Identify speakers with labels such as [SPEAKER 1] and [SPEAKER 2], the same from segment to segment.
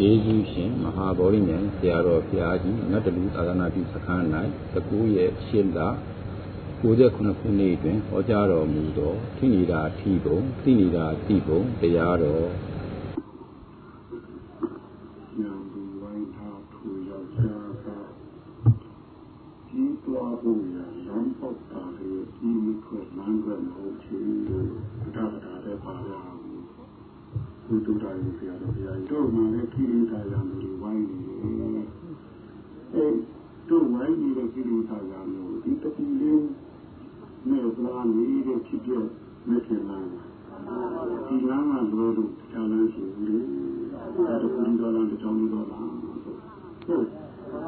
[SPEAKER 1] ယေရှုရှင်မဟာဗောဓိဉာဏ်ဆရာတော်ဘုရားကြီးနတ်တလူသာသနာပြုစခန်း၌19ရက်8လ69ခုနှစ်တွင်ဟောကြားတော်မူသောထိနေတာထိပုံသိနေတာသိပုံတရားတော်
[SPEAKER 2] ဘုဒ္ဓတာရေးဆရာတော်ဘုရားကြီးတို့မှလည်းခိရိတာရံတွေဝိုင်းနေတယ်အဲတို့ဝိုင်းနေတဲ့ခိရိတာရံတို့ဒီတတိလေးနဲ့ပလာနေတဲ့ဖြစ်ပြမဖြစ်လာဒီလမ်းကလိုလို့တရားလမ်းရှိဘူးလေဒါတော့ဘုရားလမ်းတောင်းလို့တော့လားဟုတ်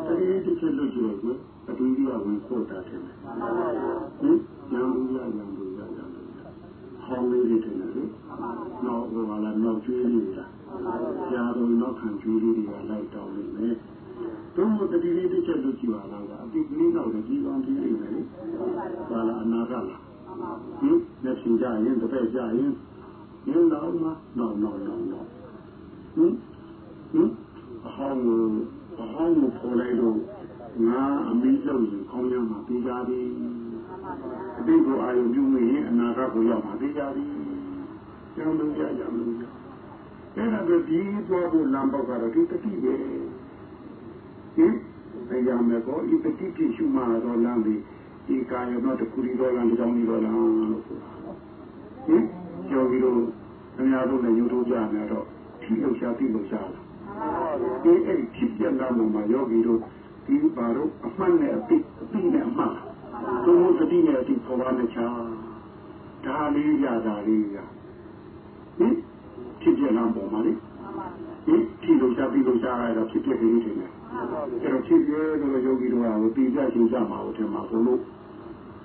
[SPEAKER 2] တတိယတစ်ချက်လို့ပြောတယ်အတူတူဝင်ပို့တာတယ်ဟင်ညံဘူးရညံဘူးရညံဘူးဟောင်းလေးတွေတယ်လေနောက်ဟိုကလာနောက်ကျွေးလေးလားကြာတော့နောက်ခံကျွေးလေးတွေကလိုက်တောင်းနေမယ်တို့မတတိလေးတစ်ချက်လို့ကြည့်ပါလားအတိကလေးတော့ဒီကောင်းကြီးနေတယ်ဘာလာအနာကလားဟင်လက်ရှင်ကြရင်တစ်ဖက်ကြ ရင်ရင်းတော့မနော်နော်နော်နော်ဟင်ဟင်အဟောင်းကိုအဟောင်းကိုပေါ်လိုက်တော့ငါအမိလို့ရင်ကောင်းရမှာပြီးကြသည်အတိတ်ကိုအာရုံပြုမိရင်အနာဂတ်ကိုရောက်မှာပြီးကြသည်ကျောင်းလုံးကြကြမလို့အဲ့ဒါကဒီသွားဖို့လမ်းပေါက်ကတော့ဒီတတိပဲဟင်တရားမဲ့ကိုဒီတတိပြရှုမှာတော့လမ်းပြီးဒီကာယတော့တခုရီတော့လမ်းကြောင်းကြီးတော့လမ်းလို့ဆိုတာဟင် ကျော်ပြီးတော့အများဆုံးလည်းယူထုတ်ကြများတော့ထိလို့ရှားပြီးလို့ရှားလာဒီအဲ့ဒီဖြစ်ပြန်တာမှာယောဂီတို့ဒီပါတော့အမှန်နဲ့အပိအပိနဲ့အမှန်သူတို့တတိနဲ့အတိပေါ်ပါနဲ့ချာဒါလေးရတာလေးရဟင်ဖြစ်ပြန်လာပေါ်မှာလေဟင်ဖြစ်လို့ရှားပြီးလို့ရှားရတော့ဖြစ်ပြကလေးတွေနဲ့အဲ့တော့ဖြစ်ပြလို့ယောဂီတို့ကပြီးပြရှင်းကြမှာဟုတ်တယ်မှာဘုလို့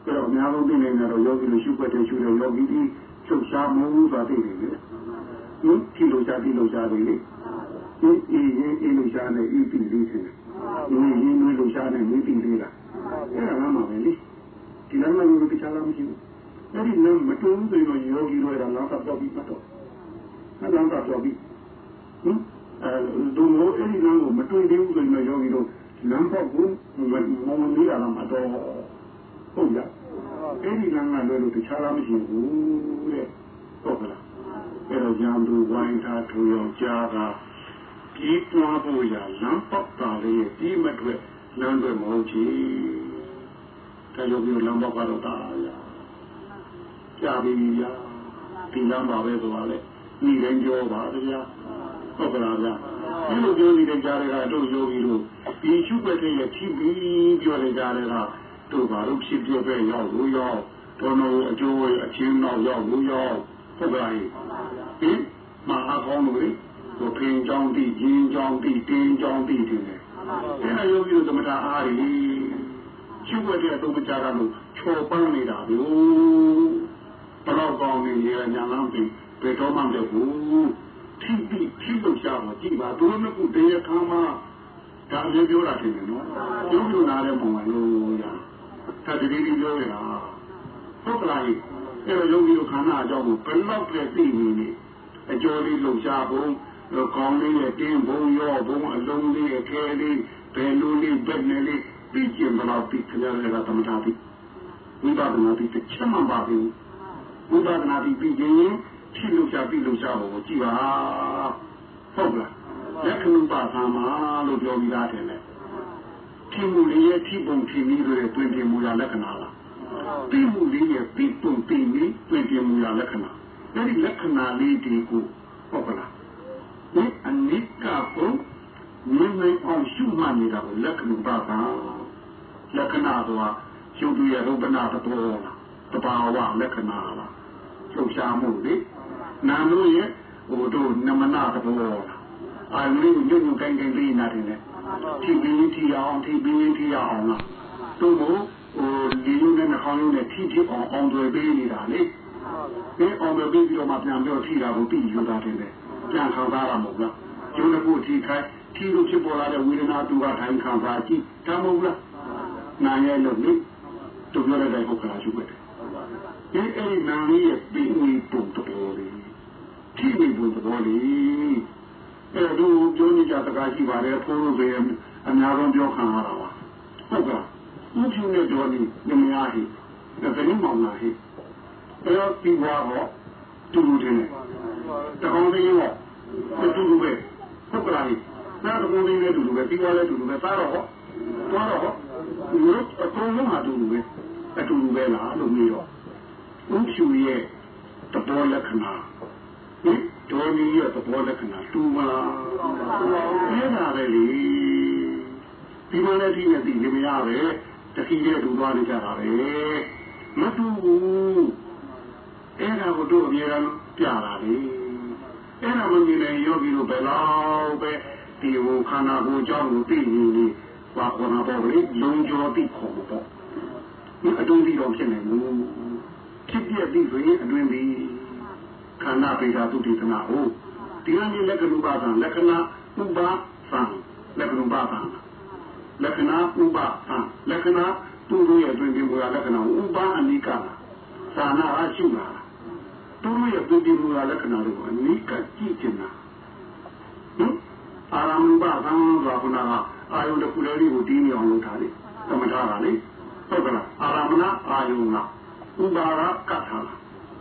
[SPEAKER 2] အဲ့တော့အများဆုံးသိနေတယ်တော့ယောဂီတို့ရှုပ်ွက်တဲ့ရှုတဲ့ယောဂီဒီ ချုပ်ရှားမှုသာသိနေတယ်ဟင်ဖြစ်လို့ရှားပြီးလို့ရှားတယ်လေဒီအေးအေးအေးလို့ရှားနေဤပြီလေးတယ်ဒီရင်းနှီးလို့ရှားနေမိပြီလေးလားအဲ့ဒါမှမပဲလေဒီလမ်းမှာဘယ်ချလာမရှိဘူးအဲ့ဒီလမ်းမတုံးဆိုရင်ယောဂီတို့ရလာတော့တော့ပြီးတော့အဲ့ဒါတော့ပြီးဟင်အဲဒုမိုးအဲ့ဒီလမ်းကိုမတွေ့သေးဘူးဆိုရင်ယောဂီတို့လမ်းပေါက်ကိုမမမလေးရလာမှာတော့ဟုတ်လား အဲ့ဒီလမ်းကလည်းလို့တခြားလားမရှိဘူးတဲ့ဟုတ်ကလားအဲ့တော့ညာသူဝိုင်းထားထူအောင်ကြားတာကြီးတွားဖို့ရလမ်းပေါက်တာလေးပြီးမတွေ့လမ်းတွေမဟုတ်ချီတယောက်မျိုးလမ်းပေါက်ကတော့တာရကြာပြီရဒီလမ်းပါပဲဆိုတာလေညီတိုင်းပြောပါဗျာဟုတ်ကလားဗျာဒီလိုပြောနေတဲ့ကြားတွေကတို့ယောဂီတို့ဒီရှုပ်ွက်တဲ့ချီးပြီးပြောနေကြတဲ့က တို့ဘာလို့ဖြစ်ပြပဲရောက်လို့ရောက်တော်တော်အကျိုးအချင်းတော့ရောက်လို့ရောက်ဟုတ်ကဲ့ဟင်မဟာကောင်းလို့ဟိုဖင်ကြောင်းတိဂျင်းကြောင်းတိတင်းကြောင်းတိတယ်အဲ့ဒါယောဂီတို့သမထအားရီရှုပ်ွက်တဲ့အတုပ္ပကြားကလို့ချော်ပန်းနေတာဗျို့ဘလောက်ကောင်းနေရညာလမ်းပြီးဘယ်တော့မှမလုပ်ဘူးထိပြီးထိလို့ရှားတော့ကြည့်ပါတို့နှစ်ခုတည်းရခမ်းမှာဒါအမျိုးပြောတာဖြစ်နေနော်ကျုပ်တို့နားတဲ့ပုံမှန်လို့ရ တာတတိတိပြောရတာဟုတ်ကလားအဲ့တော့ယောဂီတို့ခန္ဓာအကြောင်းကိုဘယ်လောက်ပဲသိနေနေအကျော်လေးလှုပ်ရှားဖို့ကောင်းလေးရဲ့တင်းဘုံရောဘုံအလုံးလေးရဲ့ခဲလေးဘယ်လိုလေးဘယ်နဲ့လေးပြီးကျင်မလားပြီးခရရတာသမထပြီးဝိပဿနာပြီးတစ်ချက်မှပါဘူးဝိပဿနာပြီးပြီးရင်ဖြည့်လို့ရှားပြီးလို့ရှားဖို့ကြည့်ပါဟုတ်လားလက္ခဏာပါသာမလို့ပြောပြီးသားတယ်လေ ဖြည့်မှုလေးရဲ့ဖြည့်ပုံဖြည့်နည်းတွေတွင်ပြင်မူရလက္ခဏာလားပြီးမှုလေးရဲ့ပြီးပုံပြီးနည်းတွင်ပြင်မူရလက္ခဏာအဲ့ဒီလက္ခဏာလေးတွေကိုဟုတ်ကလားဒီအနိကကိုမြင်နိုင်အောင်ရှုမှတ်နေတာကိုလက္ခဏာပါသာလက္ခဏာဆိုတာရှုပ်ရရုပ်နာတတော်လားတဘာဝလက္ခဏာလားချုပ်ရှားမှုလေနာလို့ရဲ့ဟိုတို့နမနာတဘောလားအာရုံညွညွကိုင်းကိုင်းလေးနာတယ်လေ ထိပြီးထိအောင်ထိပြီးထိအောင်လားတို့ကိုဟိုဒီလိုနဲ့နှာခေါင်းနဲ့ထိထိအောင်အောင်တွေပေးနေတာလေဒီအောင်တွေပေးပြီးတော့မှပြန်ပြောထိတာကိုပြီးယူတာတယ်လေပြန်ခံစားရမှာမဟုတ်လားကျုံးတစ်ခုထိခိုင်းထိလို့ဖြစ်ပေါ်လာတဲ့ဝေဒနာတူကထိုင်ခံစားကြည့်တမ်းမဟုတ်လားနာရဲ့လို့လေတို့ပြောတဲ့ဟုတ်ကလားရှုပ်တယ်ဒီအဲ့ဒီနာလေးရဲ့ပြီးဝင်ပုံတော်လေးထိဝင်ပုံတော်လေး စကားရှိပါတယ်ဖိုးလို့ပဲအများဆုံးပြောခံရတာပါဟုတ်ကဲ့ဥဖြူနဲ့တော်နေနမယာဟိဒါတည်းမောင်လာဟိအဲ့တော့ဒီဘွားတော့တူတူတယ်တကောင်သေးရောတူတူပဲဟုတ်ကဲ့နားတကောင်သေးလည်းတူတူပဲပြီးသွားလည်းတူတူပဲစားတော့ဟောသွားတော့ဟောဒီလိုအကုန်လုံးဟာတူတူပဲအတူတူပဲလားလို့မျိုးတော့ဥဖြူရဲ့တဘောလက္ခဏာ ဟင်ဒေါ်မီရဲ့သဘောလက္ခဏာတူမလားအဲ့ဒါပဲလေဒီမလည်းဒီနဲ့ဒီနေမရပဲတတိရဲ့တူသွားနေကြတာပဲမတူဘူးအဲ့ဒါကိုတို့အများအားပြတာလေအဲ့ဒါမမြင်တဲ့ယောဂီတို့ဘယ်လောက်ပဲဒီဟိုခန္ဓာကိုယ်အကြောင်းကိုသိနေနေဘာခေါ်တာပေါ့လေလုံကျော်သိခေါ်ပေါ့ဒီအတွင်းပြီးတော့ဖြစ်နေဘူးဖြစ်ပြပြီးဆိုရင်အတွင်းပြီး ခန္ဓာပေတာသူတိသနာဟုတ်ဒီကနေ့လက္ခဏုပါဒံလက္ခဏာဥပါသံလက္ခဏုပါဒံလက္ခဏာဥပါသံလက္ခဏာသူတို့ရဲ့အတွင်းပြီးမူလက္ခဏာဥပါအနိကသာနာအရှုလာသူတို့ရဲ့အတွင်းပြီးမူလလက္ခဏာတွေကိုအနိကကြည့်ချင်တာဟင်အာရမုပသံဆိုတာခုနကအာယုန်တစ်ခုလေးကိုတီးမြောင်လုပ်တာလေသမထတာလေဟုတ်ကလားအာရမဏအာယုန်ကဥပါရကတ်ထာ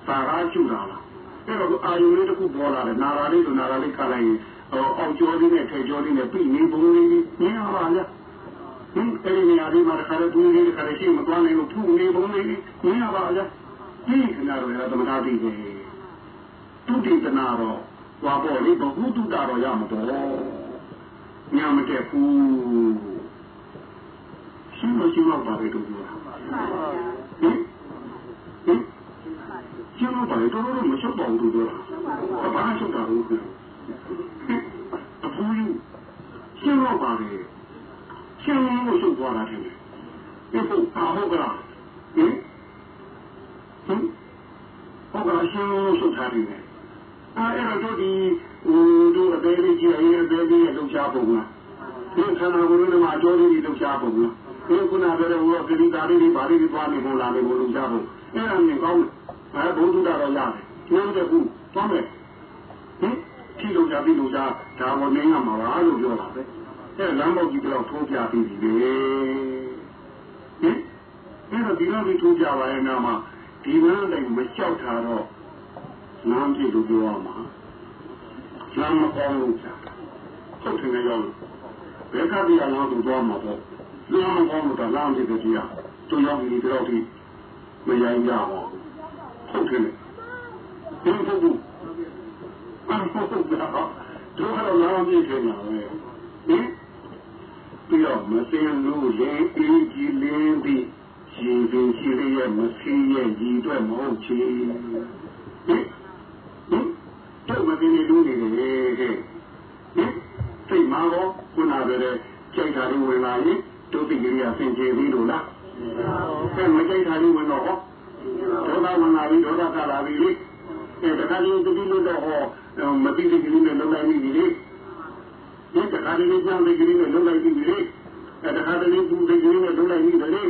[SPEAKER 2] သာရကျူတာလား အဲ့တော့အာယုလေးတစ်ခုပေါ်လာတယ်နာရာလေးဆိုနာရာလေးခါလိုက်ရင်အောက်ကျော်လေးနဲ့ထဲကျော်လေးနဲ့ပြိနေပုံလေးမြင်ရပါလားဟင်အဲ့ဒီနေရာလေးမှာတစ်ခါတော့သူလေးတစ်ခါတော့ရှိမသွားနိုင်လို့ထုနေပုံလေးမြင်ရပါလားဒီခဏတော့ရသမထတိပဲတုတိတနာတော့ဟွာပေါ့လေဘဟုတုတတော့ရမှာတော့ညမတက်ဘူးရှင်းမရှိတော့ပါပဲတို့ပြောတာဟင်ဟင် ရှင်းတော့ပါလေတော်တော်မရှုပ်ပါဘူးတို့ပြောတာဘာရှုပ်တာလို့ပြောအဖိုးကြီးရှင်းတော့ပါလေရှင်းလို့ရှုပ်သွားတာတယ်ဒီဖို့ပါဟုတ်ကလားဟင်ဟင်ဟုတ်ကလားရှင်းလို့ရှုပ်ထားတယ်အဲ့တော့တို့ဒီဟိုတို့အသေးလေးကြီးအရင်အသေးလေးရဲ့လှုပ်ရှားပုံလားဒီခန္ဓာကိုယ်လုံးမှာအကျိုးလေးလှုပ်ရှားပုံလားဒီခုနကပြောတဲ့ဟိုကတိသားလေးတွေဘာလေးတွေသွားနေပုံလားလေကိုလှုပ်ရှားပုံအဲ့ဒါမြင်ကောင်းတယ် အဲဘုသူတော်ရတယ်ကျိုးတဲ့ခုသွားမယ်ဟင်ဖြီလုံကြပြီးလုံကြဒါပေါ်နေရမှာပါလို့ပြောတာပဲအဲလမ်းပေါက်ကြီးတော့ထိုးပြပြီးပြီလေဟင်အဲ့တော့ဒီလိုပြီးထိုးပြပါရဲ့နာမှာဒီလမ်းတိုင်းမလျှောက်တာတော့လမ်းပြလို့ပြောရမှာလမ်းမကောင်းလို့ကြာဟုတ်တယ်ရောဘယ်ကတည်းကလမ်းသူသွားမှာပေါ့လမ်းမကောင်းလို့တော့လမ်းပြတဲ့ကြီးอ่ะသူရောက်ပြီးဒီတော့ဒီမရိုင်းကြပါဘူး ဟုတ်တယ်ဒီဟုတ်ဘူးအဟုတ်ဟုတ်တော့တို့ကတော့လမ်းပြခဲ့မှာပဲဟင်ပြီးတော့မစင်လို့လေအေးကြီးလင်းပြီးရှင်ပင်ရှိရဲ့မစင်းရဲ့ညီအတွက်မဟုတ်ချေဟင်တို့မသိနေလို့နေတယ်ဟဲ့ဟင်စိတ်မှာတော့ခုနကတည်းကကြိုက်တာတွေဝင်လာရင်တို့တိကလေးကဆင်ခြေပြီးလို့လားအဲမကြိုက်တာတွေဝင်တော့ဟော ဒေါသဝင်လာပြီးဒေါသကလာပြီးလေအဲတခါလေးတတိလို့တော့ဟောမသိတဲ့ကလေးနဲ့လုံလိုက်ပြီလေဒီတခါလေးကြောင့်တဲ့ကလေးနဲ့လုံလိုက်ပြီလေအဲတခါတလေးသူတဲ့ကလေးနဲ့လုံလိုက်ပြီလေ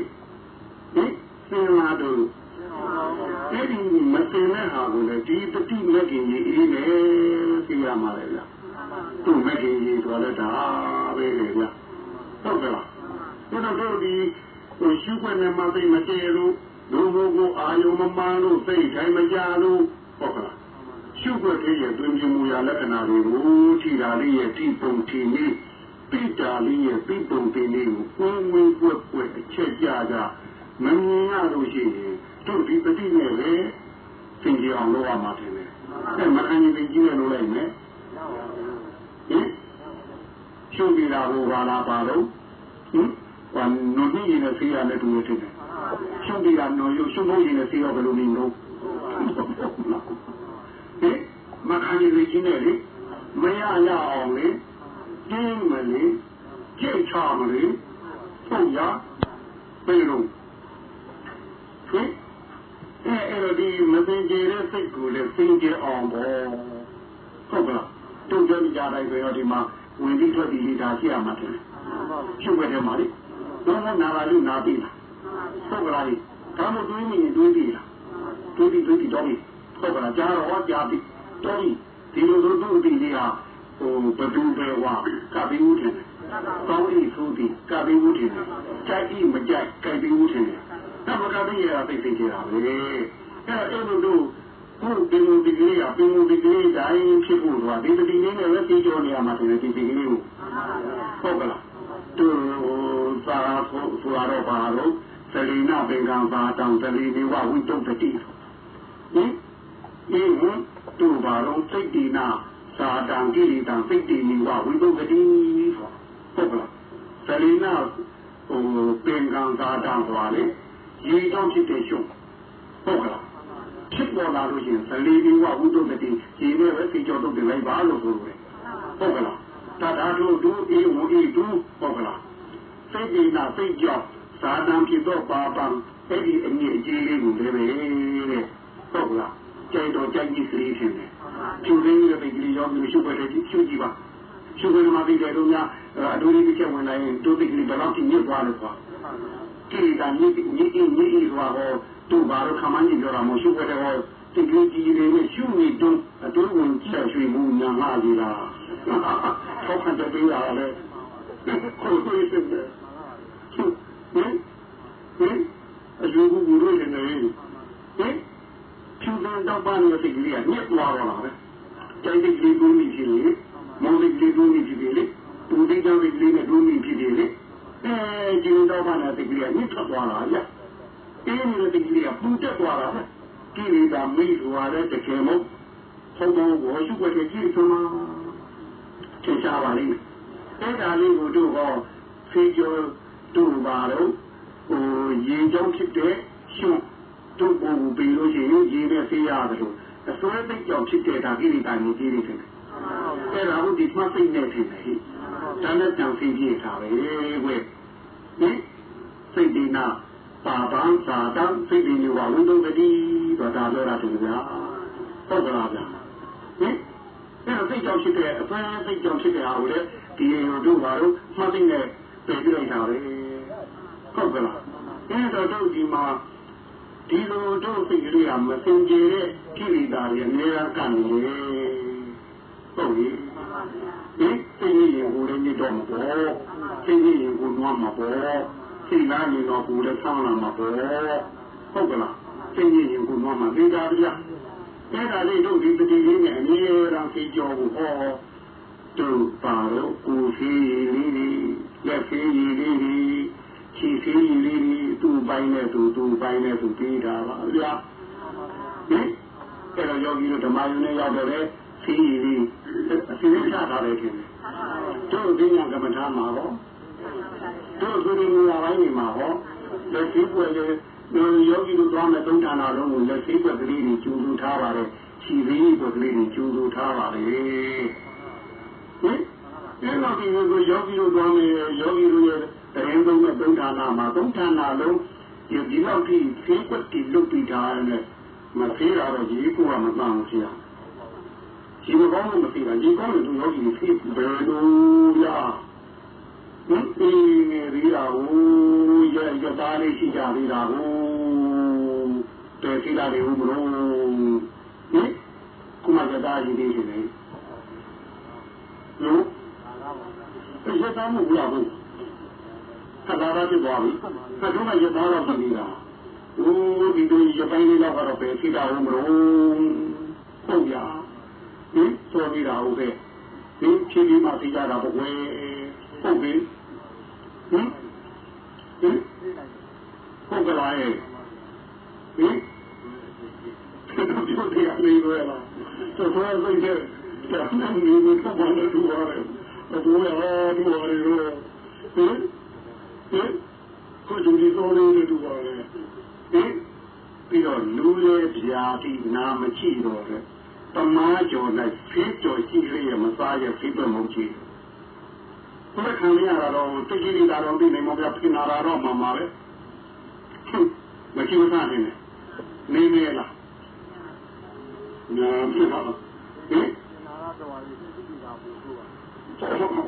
[SPEAKER 2] ဟင်စင်လာတော့အဲ့ဒီမစင်တဲ့ဟာကိုလည်းဒီတတိမကင်ကြီးအေးနေသိရမှာလေဗျာသူ့မကင်ကြီးဆိုတော့ဒါပဲလေဗျာဟုတ်ကဲ့လားတို့တော့ဒီဟိုရှုခွင့်နဲ့မသိမတည့်လို့ လူဘုကိုအာယုံမမှန်လို့စိတ်တိုင်းမကြလို့ဟုတ်ကဲ့လားရှုခွင့်ရဲ့တွင်ပြမူရာလက္ခဏာတွေကိုထီတာလေးရဲ့ဒီပုံထီနေပိတာလေးရဲ့ပိပုံတင်လေးကိုဝင်းဝင်းပွက်ပွက်အချက်ကြကြမမြင်ရလို့ရှိရင်တို့ဒီပฏิနဲ့လေသင်ကြအောင်လုပ်ရမှာတယ်အဲမခံရင်ကြီးရလို့လိုက်မယ်ဟင်ရှုပ်ပြီးတာဟိုဘာလာပါတော့ဟင်ဘာနုတ်ကြီးနဲ့ဆေးရနဲ့တူရတယ် ရှုပ်ပြီးတာနော်ရုပ်ရှုပ်ဖို့ရင်နဲ့ဆေးရဘယ်လိုနေလို့ဟင်မခံရင်ကြီးနဲ့လေမရရအောင်လေကျင်းမလေကြိတ်ချမလေဟုတ်ရပြေလို့ဟင်အဲအဲ့တော့ဒီမသိကြတဲ့စိတ်ကိုလည်းသိကြအောင်ပေါ့ဟုတ်ကဲ့တုံ့ပြန်ကြတိုင်းဆိုတော့ဒီမှာဝင်ပြီးထွက်ပြီးနေတာရှိရမှာတယ်ရှုပ်ွက်တယ်မှာလေတော့နာလာလို့နာပြီးလား ဟုတ်ကဲ့လားဒါမှတွေးမိရင်တွေးပြီးလားတွေးပြီးတွေးပြီးတော့ဟုတ်ကဲ့ကြားတော့ကြားပြီးတော့ဒီလိုလိုသူ့အတီလေးဟာဟိုဘဒူပဲဝါကပိဦးထင်တယ်ကောင်းဤဆိုသည်ကပိဦးထင်တယ်ကြိုက်ဤမကြိုက်ကပိဦးထင်တယ်ဒါမကပိရသိသိကြတာပဲအဲ့တော့တို့တို့ဟုတ်ဒီလိုဒီကလေးကပြင်မှုဒီကလေးတိုင်းဖြစ်ဖို့ဆိုတာဒီဒီလေးနဲ့လည်းသိကြနေရမှာတယ်ဒီဒီကလေးကိုဟုတ်ကလားသူသာဖို့ဆိုရတော့ပါတော့ သလိနာပင်ကံပါတောင်သလိနေဝဝိတုတ္တိဟင်ဒီဟင်သူပါတော့စိတ်ဒီနာသာတံကိရိတံစိတ်ဒီနေဝဝိတုတ္တိဟုတ်ကလားသလိနာဟိုပင်ကံသာတံဆိုတာလေရေကြောင့်ဖြစ်တဲ့ရှုပ်ဟုတ်ကလားဖြစ်ပေါ်လာလို့ရှိရင်သလိနေဝဝိတုတ္တိဒီနဲ့ပဲသိကြောတုတ်တယ်လိုက်ပါလို့ဆိုလို့ဟုတ်ကလားတထာတို့တို့အေဝအေတို့ဟုတ်ကလားစိတ်ဒီနာစိတ်ကြော င့်သာတံဖြစ်တော့ပါပံအဲ့ဒီအမြင့်အကြီးလေးကိုလည်းပဲတဲ့ဟုတ်လားကြိုက်တော့ကြိုက်ကြီးစရီဖြစ်တယ်ကျူရင်းရဲ့ပိတ်ကလေးရောမျိုးရှုပ်ပဲတဲ့ရှုကြည့်ပါရှုပ်ပဲမှာပြီးတယ်တို့များအတူတူတစ်ချက်ဝင်လာရင်တို့ပိတ်ကလေးဘယ်လောက်ကြီးညစ်သွားလဲကွာကိရိတာညစ်ညစ်ညစ်ညစ်သွားတော့သူ့ဘာလို့ခမန်းကြီးပြောတာမဟုတ်ရှုပ်ပဲတဲ့ဟောတိတ်ကြီးကြီးလေးနဲ့ရှုနေတုံးအတူဝင်ချက်ရွှေမှုညာငါကြီးလားထောက်ခံတဲ့ပေးရလဲကိုယ်ကိုယ်စစ်တယ် ဟင်ဟင်အယူကူကိုရနေတယ်ဟင်ဖြူစံတော့ပါနေတဲ့စိတ်ကလေးကညက်သွားတော့တာပဲကျန်တဲ့ဒီကူမိဖြစ်လေမောင်လေးဒီကူမိဖြစ်လေသူဒီကြောင့်ဒီလေးနဲ့ဒူးမိဖြစ်လေအဲဒီတော့ပါနေတဲ့စိတ်ကလေးကညက်ထွက်သွားတာရအင်းဒီစိတ်ကလေးကပူတက်သွားတာပဲကိလေသာမိသွားတဲ့တကယ်မို့ဘုံဘုံကိုရှုပ်ွက်တဲ့ကြည့်ဆုံးမှာသင်ရှားပါလိမ့်မယ်အဲ့ဒါလေးကိုတို့ဟောဖေးကျော် တို့ပါတော့ဟိုရေကြောင်းဖြစ်တဲ့ရှုတို့ပုံကိုပြီးလို့ရှိရင်ရေနဲ့ဆေးရတယ်လို့အစွဲသိကြောင့်ဖြစ်တဲ့ဒါကိရိတာကိုကြည့်နေတယ်အဲ့ဒါကိုဒီမှတ်သိနေတယ်ဟိဒါနဲ့ကြောင့်သိပြထားပဲကွဟင်စိတ်ဒီနာပါပန်းသာတံစိတ်ဒီနေဝဝိတုပတိတော့ဒါပြောတာတူဗျာဟုတ်ကလားဗျာဟင်အဲ့စိတ်ကြောင့်ဖြစ်တဲ့အစွဲစိတ်ကြောင့်ဖြစ်တဲ့ဟာကိုလေဒီတို့ဘာလို့မှတ်သိနေ ပြင်ပြလိုက်တာပဲဟုတ်ကလားအဲတော့တို့ဒီမှာဒီလိုတို့စိတ်ကလေးကမစင်ကြယ်တဲ့ကိလေသာတွေအများကကနေလေဟုတ်ပြီဒီစိတ်ရည်ကိုလည်းညစ်တော့မှာပေါ့စိတ်ရည်ကိုနွားမှာပေါ့စိတ်နာနေတော့ကိုလည်းဆောင်းလာမှာပေါ့ဟုတ်ကလားစိတ်ရည်ကိုနွားမှာသိတာဗျာအဲ့ဒါလေးတို့ဒီပတိလေးနဲ့အမြဲတမ်းသိကြောဖို့ဟော တို့ပါတော့ကိုရှိလေးလေးလက်ရှိလေးလေးခြေသေးကြီးလေးကြီးသူ့ပိုင်းနဲ့သူသူ့ပိုင်းနဲ့သူပြီးတာပါဗျာဟင်အဲ့တော့ယောဂီတို့ဓမ္မယုံနဲ့ရောက်တယ်စီးကြီးအစီအစဉ်ချတာလည်းခင်ဗျတို့ဒီညာကမ္မထာမှာဟောတို့သူဒီညာပိုင်းနေမှာဟောလက်ရှိပွဲလေယောဂီတို့သွားမဲ့သုံးဌာနလုံးကိုလက်ရှိပွဲကလေးတွေကျူးလူထားပါတယ်ခြေသေးပွဲကလေးတွေကျူးလူထားပါလေ ဟင်ဒီလိုဒီလိုယောဂီတို့သွားမဲ့ယောဂီတို့ရဲ့တရင်သုံးနဲ့သုံးဌာနမှာသုံးဌာနလုံးဒီဒီလောက်ထိဖေးကွက်တီလုတ်ပြီးတာနဲ့မဖေးတာတော့ဒီကိုကမပန်းဘူးဆရာဒီမကောင်းလို့မဖေးတာဒီကောင်းလို့သူယောဂီဖေးဘယ်လိုရဟင်ဒီနေရီတာကိုရရသားလေးရှိကြသေးတာကိုတေစီလာတွေဘူးမလို့ဟင်ကုမကတားကြီးလေးရှင် လေနော်ရသားမှုရဘူးသဘာဝဖြစ်သွားပြီ။ဆက်ဆုံးမှရသားတော့ဖြစ်နေတာ။အိုးဒီလိုရပိုင်းလေးတော့ပဲဖြစ်တာဟုတ်မလို့။ဟုတ်ရ။ဟင်ဆိုနေတာဟုတ်ပဲ။ဒီဖြည်းဖြည်းမှသိကြတာပေါ့ကွယ်။ဟုတ်ပြီ။ဟင်ဟင်ဟုတ်ကလားရဲ့။ဟင်ဒီလိုတရားလေးရလား။ဆိုတော့စိတ်က တမ်းနေနေတော့ဘာလို့တူပါလဲ။တော့ရတူပါလေ။ဟင်ဟင်ကိုကြည့်ဒီတော်လေးတူပါလေဟင်ပြီးတော့လူရဲ့ဗျာတိနာမချိတော့တဲ့တမားကျော်၌ဖေးကျော်ရှိရမစားရဖိပမုံကြီးဘယ်ခံရတာတော့တကြီးနေတာတော့ဒီနေမပြဖိနာတာတော့မှမှာပဲမချိမစားနေနဲ့နေနေလားညာဖြစ်ပါဟင်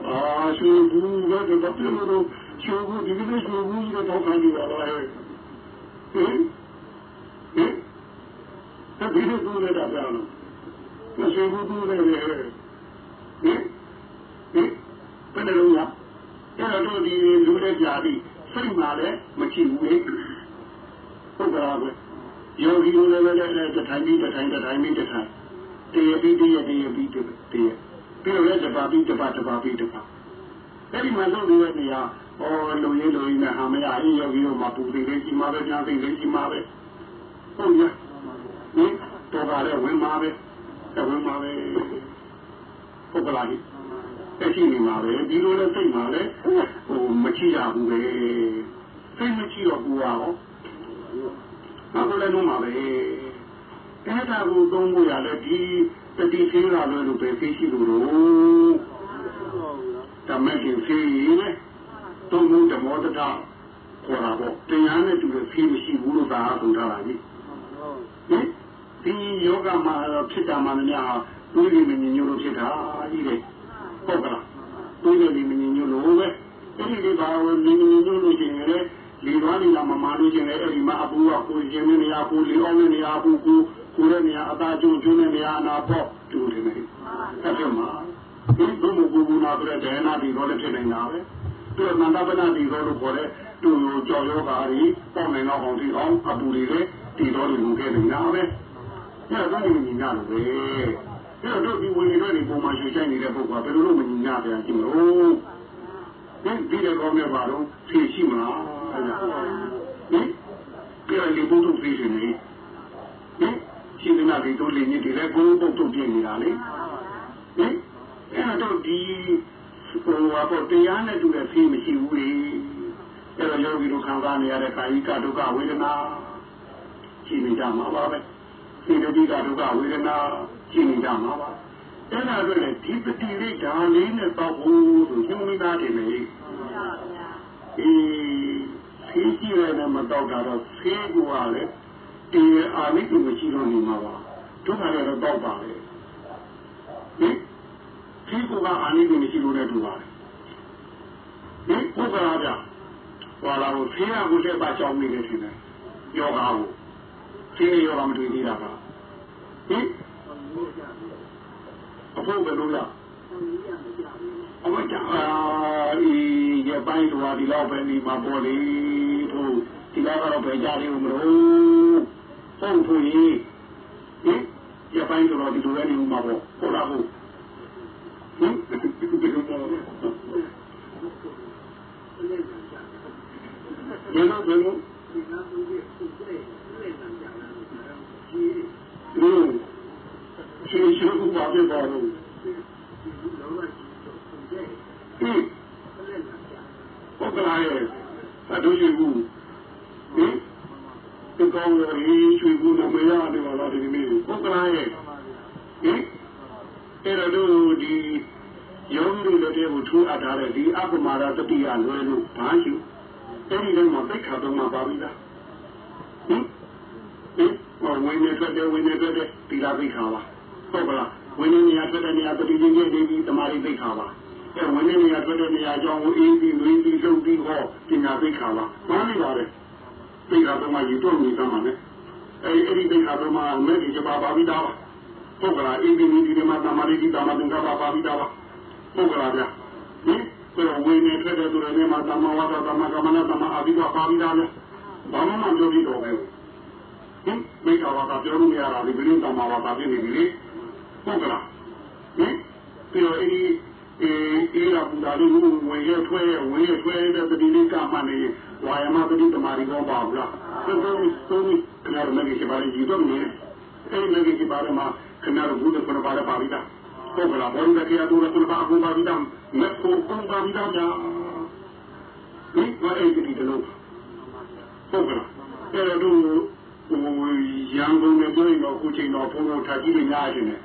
[SPEAKER 2] အာရှင်ဘူးကတော့ပြမလို့ရှင်ဘူးဒီနေ့ရှင်ဘူးကတော့ခံနေရပါလေ။ဟင်။ဟင်။တပည့်တို့လည်းတာပြောင်းလို့မရှင်ဘူးတို့လည်းဟင်။ဟင်။ဟင်။ဘယ်လိုလဲ။အဲ့တော့ဒီလူတွေကြာပြီစိတ်မှာလည်းမချဘူးလေ။ဟုတ်ကဲ့။ယောဂီတို့လည်းလည်းတစ်ထိုင်ပြီးတစ်ထိုင်တစ်ထိုင်ပြီးတစ်ထိုင် တရပြီးတရတရပြီးတရပြီးတော့လည်းတပါပြီးတပါတပါပြီးတပါအဲ့ဒီမှာလုပ်နေတဲ့နေရာဟောလူရင်းလူရင်းနဲ့အာမရအေးယောဂီတို့မှာပူပြီးလေးကြီးမှာပဲညာသိလေးကြီးမှာပဲဟုတ်ရဟင်တော်ပါလေဝင်မှာပဲဝင်မှာပဲဟုတ်ကလားတက်ရှိနေမှာပဲဒီလိုလဲစိတ်မှာလဲဟိုမချိရဘူးပဲစိတ်မချိတော့ဘူးရောဘာလို့လဲလုံးမှာပဲ အဲ့ဒါကိုသုံးဖို့ရလဲဒီတတိသေးလာလို့ပဲသိရှိလို့တော့ဓမ္မကျင်သေးရဲ့သုံးဖို့ဓမ္မတတာခေါ်တာပေါ့တရားနဲ့တူတဲ့ဖြေးမရှိဘူးလို့သာကုန်ထားတာကြီးဟင်ဒီယောဂမှာဖြစ်တာမှလည်းဟာသူတွေမမြင်ညို့လို့ဖြစ်တာကြီးတယ်ဟုတ်ကလားတွေးနေမမြင်ညို့လို့ပဲအဲ့ဒီဒီဘာလို့မြင်မြင်ညို့လို့ရှင်လေလေသွားနေတာမမာလို့ရှင်လေအဲ့ဒီမှာအပူကကိုရှင်နေနေရပူလေအောင်နေရပူကို ကိုရနေရအသာကျုံကျုံနေနေရအနာပေါ့တူတယ်မေအဲ့ဒီမှာဒီဘုံဘူဘူနာပြတဲ့ဒေနာဒီတော့လည်းဖြစ်နေတာပဲသူကမန္တပနာဒီတော့လို့ခေါ်တဲ့တူကြောက်ရောဂါကြီးပေါ့နေတော့အောင်ဒီအောင်အပူတွေလေဒီတော့လူခဲ့နေတာပဲအဲ့ဒါကလည်းမြင်ရလို့ပဲအဲ့တော့ဒီဝင်တွေပုံမှန်ရွှေဆိုင်နေတဲ့ပုဂ္ဂိုလ်ကဘယ်လိုလုပ်မညီညာပြန်ကြည့်မလို့ဒီဒီတဲ့ကောင်းတဲ့ဘာလို့ဖြေရှိမလားအဲ့ဒါဟင်ပြောရင်ဘုသူဖြေရှင်နေဟင် ရှင်နာဒီတို့လေးညစ်တွေလည်းကိုယ်ပုတ်တုတ်ပြနေတာလေဟင်အဲ့တော့ဒီဟိုဘာတရားနဲ့တူတဲ့ဖြေမရှိဘူးလေအဲ့တော့ယောဂီတို့ခံစားနေရတဲ့ကာယကဒုက္ခဝေဒနာရှိနေကြမှာပါပဲဒီတတိကဒုက္ခဝေဒနာရှိနေကြမှာပါအဲ့ဒါဆိုရင်ဒီပတိလေးဒါလေးနဲ့တော့ဘူးဆိုညှိုးနေတာတယ်လေအေးဖေးကြည့်ရတဲ့မတော့တာတော့ဖေးကူကလည်း တရားအာနိတုမရှိတော့နေမှာပါဒုက္ခလည်းတော့ပါလေဟင်ဖေးကူကအာနိတုမရှိလို့လည်းတူပါလေဟင်ဘုရားကြဟောလာလို့ဖေးကကိုလည်းပါကြောင်းနေတယ်ထင်တယ်ယောဂါကိုဖေးယောဂါမတွေ့သေးတာကဟင်အဖို့ဘယ်လိုလဲအမကြအာဒီရပိုင်းတော်ဒီလောက်ပဲဒီမှာပေါ်လေဖို့ဒီလောက်ကတော့ပဲကြားလေးမလို့ စံထူကြီးဟင်ရပိုင်းတော့ဒီလိုလည်းနေမှာပေါ့ဟုတ်လားဟုတ်ဟင်ဒီလိုပေါ့ဘယ်လိုဘယ်လိုဒီနာသူကြီးသူ့ရဲ့လက်နံကြတာကြီးဟုတ်ရှင်ရှင်ဥပါပြပါလို့ဒီလိုလည်းသူ့ရဲ့ဟင်ဟုတ်ကဲ့ဟုတ်ကဲ့ဘာတို့ယူဘူးဟင် ဒီကောင်းလို့ဟင်းရွှေဘူးတော့မရတယ်ပါလားဒီနေ့ဟုတ်ကလားရဲ့ဟင်အဲ့တော့ဒီယောဂီတို့တဲ့ကိုထူအပ်ထားတဲ့ဒီအပမာရတတိယလွယ်လို့ဘာရှိအဲ့ဒီတော့မှသိခါတော့မှပါပြီလားဟင်ဟင်ဟောဝင်နေထွက်တယ်ဝင်နေထွက်တယ်ဒီလားသိခါပါဟုတ်ကလားဝင်နေနေရထွက်တဲ့နေရာတတိယကြီးနေပြီးတမာရီသိခါပါအဲဝင်နေနေရထွက်တဲ့နေရာကြောင့်အေးပြီးဝင်းပြီးလှုပ်ပြီးဟောပညာသိခါပါဘာလို့ပါလဲ သိခါတော့မှယူတော့နေသားမှာနဲ့အဲအဲ့ဒီသိခါတော့မှမဲ့ဒီချက်ပါပါပြီးသားပါဟုတ်ကလားအေးပြီးဒီဒီမှာတမာရီဒီတမာသင်္ကပ္ပပါပြီးသားပါဟုတ်ကလားဗျာဟင်ဆိုတော့ဝင်နေထွက်တဲ့သူတွေနဲ့မှာတမဝါဒတမကမနာတမအဘိဓါပါပြီးသားလေဘာမှမပြောပြီးတော့ပဲဟင်မိစ္ဆာဝါဒပြောလို့မရတာဒီဘယ်လိုတမဝါဒဖြစ်နေပြီလေဟုတ်ကလားဟင်ပြီးတော့အဲ့ဒီ အေးအေးရပူတာလေးကိုဝင်ရထွဲရဝင်ရထွဲတဲ့တတိလေးကမှနေဝါယမတတိတမာရီကောပါဘူးလားသုံးသုံးသုံးခဏရမယ်ကြီးပါလိကြီးတော့နေအဲ့ဒီလည်းကြီးပါရမှာခဏရဘူးတဲ့ခဏပါရပါလိတာဟုတ်ကလားဘောရတဲ့ရတော့ခဏပါဘူးပါလိတာမက်ကိုကုန်ပါလိတာညာဒီမအဲ့ဒီတလို့ဟုတ်ကလားအဲ့တော့ဟိုရန်ကုန်နဲ့ပြောရင်တော့ခုချိန်တော့ဘုံဘုံထားကြည့်နေများတယ်နဲ့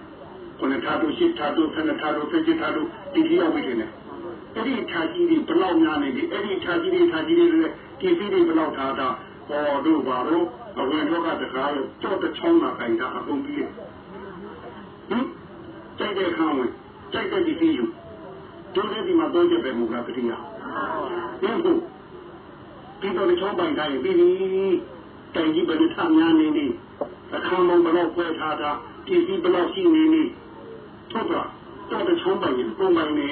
[SPEAKER 2] ခုနထားတို့ရှိထားတို့ဖက်နဲ့ထားတို့ဖက်ချထားတို့ဒီကြီးရောက်ပြီနဲ့အဲ့ဒီထားကြီးတွေဘယ်လောက်များနေပြီအဲ့ဒီထားကြီးတွေထားကြီးတွေလည်းဒီစီးတွေဘယ်လောက်ထားတာဟောတို့ပါတော့အဝင်တော့ကတကားလို့ကြောက်တဲ့ချောင်းမှာခိုင်တာအကုန်ပြီးဟင်ကြိုက်တဲ့ခံဝင်ကြိုက်တဲ့ဒီစီယူတို့လည်းဒီမှာတော့ကြပဲမူကပတိယဟင်ဟုတ်ဒီတော့ချောင်းပိုင်တိုင်းပြီးပြီတိုင်ကြီးဘယ်လိုထများနေနေအခါမဘယ်တော့ပွဲထားတာပြည်စည်းဘယ်လောက်ရှိနေနေ ထုတ်တာတော့တဲ့ချုံးပိုင်ပုံပိုင်နေ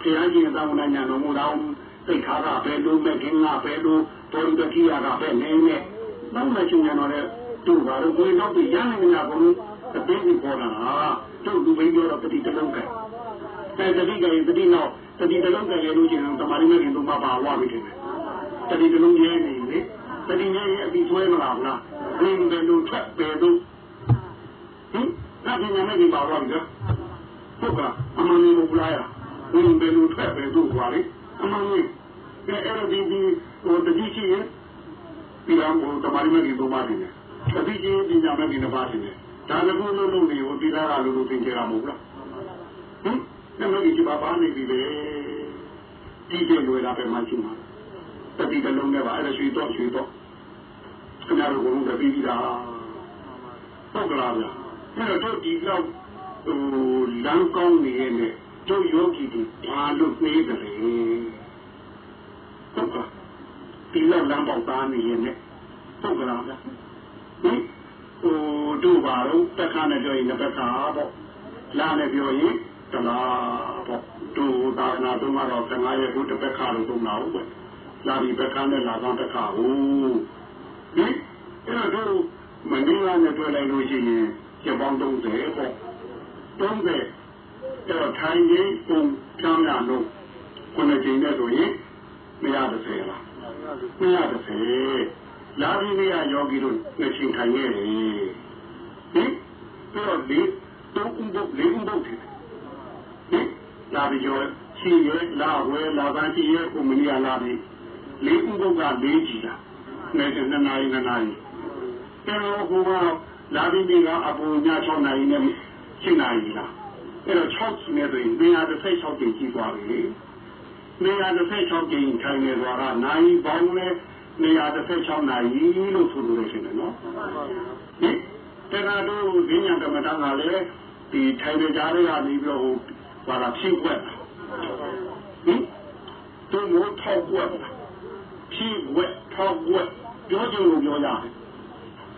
[SPEAKER 2] ဖျားကြီးသာဝနာညာတော်မူတော်သိခါကပဲလို့မဲ့ခင်ကပဲလို့တော်တတိယကပဲနေနေတော့မချင်းရတော့လေသူကလည်းကိုယ်တော့ပြရနိုင်နေတာဘုံတပင်းကြီးပေါ်လာတို့လူဘင်းပြောတော့တတိတလုံးကဲအဲတတိကရင်တတိနောက်တတိတလုံးကဲရလို့ချင်းတမာရီမဲ့ခင်တို့မပါဝါပြီတယ်တတိတလုံးရဲနေလေတတိရဲရဲ့အပြီးဆွဲမလားလားဘင်းပဲလို့ထွက်ပဲလို့ဟင် ဒါပြင်နေနေပါတော့ကြဟုတ်ကအမှန်ကြီးမလားရဘင်းပဲလို့ထွက်ပဲလို့ပါလေအမှန်ကြီးအဲအဲ့ဒီဒီဟိုတတိရှိရင်ပြီးတော့ဟိုတမာရီမဲ့ခင်တို့မပါတယ်တတိချင်းပညာမဲ့ခင်တို့ပါတယ်ဒါကဘုလုံးလုံးတွေကိုဒီသားကလူလူသင်ကြတာမဟုတ်လားဟင်နမကြီးဘာပါနေပြီလေဒီကျလွယ်တာပဲမှရှိမှာတတိကလုံးနဲ့ပါအဲ့ဒါရွှေတော့ရွှေတော့ခင်ဗျားတို့ကလည်းပြီးပြီလားဟုတ်ကလားဗျ အဲ့တော့ဒီလောက်ဟိုလမ်းကောင်းနေရဲ့နဲ့တို့ယောဂီတွေဘာလို့နေတယ်လဲဟုတ်ကဲ့ဒီလောက်လမ်းပေါက်သားနေရဲ့နဲ့ဟုတ်ကလားဗျဟင်ဟိုတို့ပါတော့တက်ခါနဲ့ပြောရင်တစ်ခါပေါ့လာနဲ့ပြောရင်တလားပေါ့တို့သာနာတို့ကတော့15ရက်ခုတစ်ခါလို့သုံးတာဟုတ်ပဲလာဒီဘက်ကနဲ့လာတော့တစ်ခါဟုတ်ဟင်အဲ့တော့တို့မင်းကနဲ့တွေ့လိုက်လို့ရှိရင် ကျပေါင်း30ပေါ့30အဲ့တော့ထိုင်ရင်ပုံချမ်းသာလို့ခုနှစ်ချိန်နဲ့ဆိုရင်မရ30လားမရ30လာပြီးနေရယောဂီတို့နှစ်ချိန်ထိုင်ခဲ့တယ်ဟင်ပြီးတော့ဒီတော့ဥပုပ်လေးဥပုပ်တယ်ဟင်လာပြီးကျော်ချီရဲလာဝဲလာပန်းချီရဲကိုမနီယာလာပြီးလေးဥပုပ်ကလေးကြီးတာနဲ့နှစ်နာရီနှစ်နာရီအဲ့တော့ဟိုက လာပြီးနေကအပူည6နာရီနဲ့7နာရီလားအဲ့တော့6နဲ့ဆိုရင်136ကြိမ်ကြီးသွားပြီလေ136ကြိမ်ထိုင်နေသွားတာနိုင်ပေါင်းလဲ136နာရီလို့ဆိုလို့ရှိတယ်နော်ဟင်တခါတော့ဈဉ္ညာကမ္မတာကလည်းဒီထိုင်နေကြရကနေပြီးတော့ဘာလာဖြည့်ွက်ဟင်သူမိုးထောက်ွက်ဖြည့်ွက်ထောက်ွက်ပြောချင်လို့ပြောရတယ်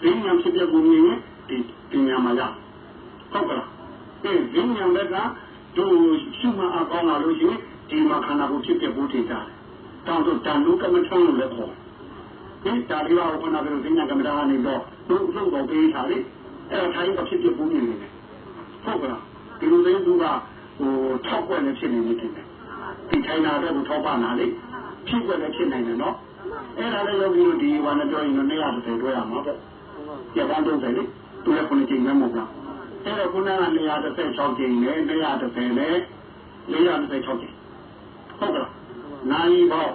[SPEAKER 2] ဈဉ္ညာဖြစ်တဲ့ကိုမြင်ရင်ဒီပညာမှာရဟုတ်ကလားအဲဈဉ္ညာလက်ကတို့ရှိမှအကောင်းလာလို့ရှိရင်ဒီမှာခန္ဓာကိုယ်ဖြစ်တဲ့ဘုထင်ကြတယ်တောင်းတော့တန်လို့ကမ္မထမ်းလို့လည်းခေါ်ဒီတာရီဝါကနာကဈဉ္ညာကမ္မတာကနေတော့သူ့အလုပ်တော်ပေးထားလေအဲ့ဒါထိုင်ကဖြစ်ဖြစ်ဘုမြင်နေတယ်ဟုတ်ကလားဒီလိုလေးသူကဟိုထောက်ွက်နေဖြစ်နေနေတယ်ဒီထိုင်တာတော့ထောက်ပါနာလေဖြစ်ွက်လည်းဖြစ်နိုင်တယ်နော်အဲ့ဒါလည်းယောဂီတို့ဒီဝါနဲ့ပြောရင်လည်း130တွဲရမှာပေါ့ ရပန်း30လေသူလည်းခုနှစ်ချိန်နဲ့မဟုတ်လားအဲ့တော့ခုနက136ချိန်နဲ့130နဲ့436ချိန်ဟုတ်ကလားနိုင်ပေါ့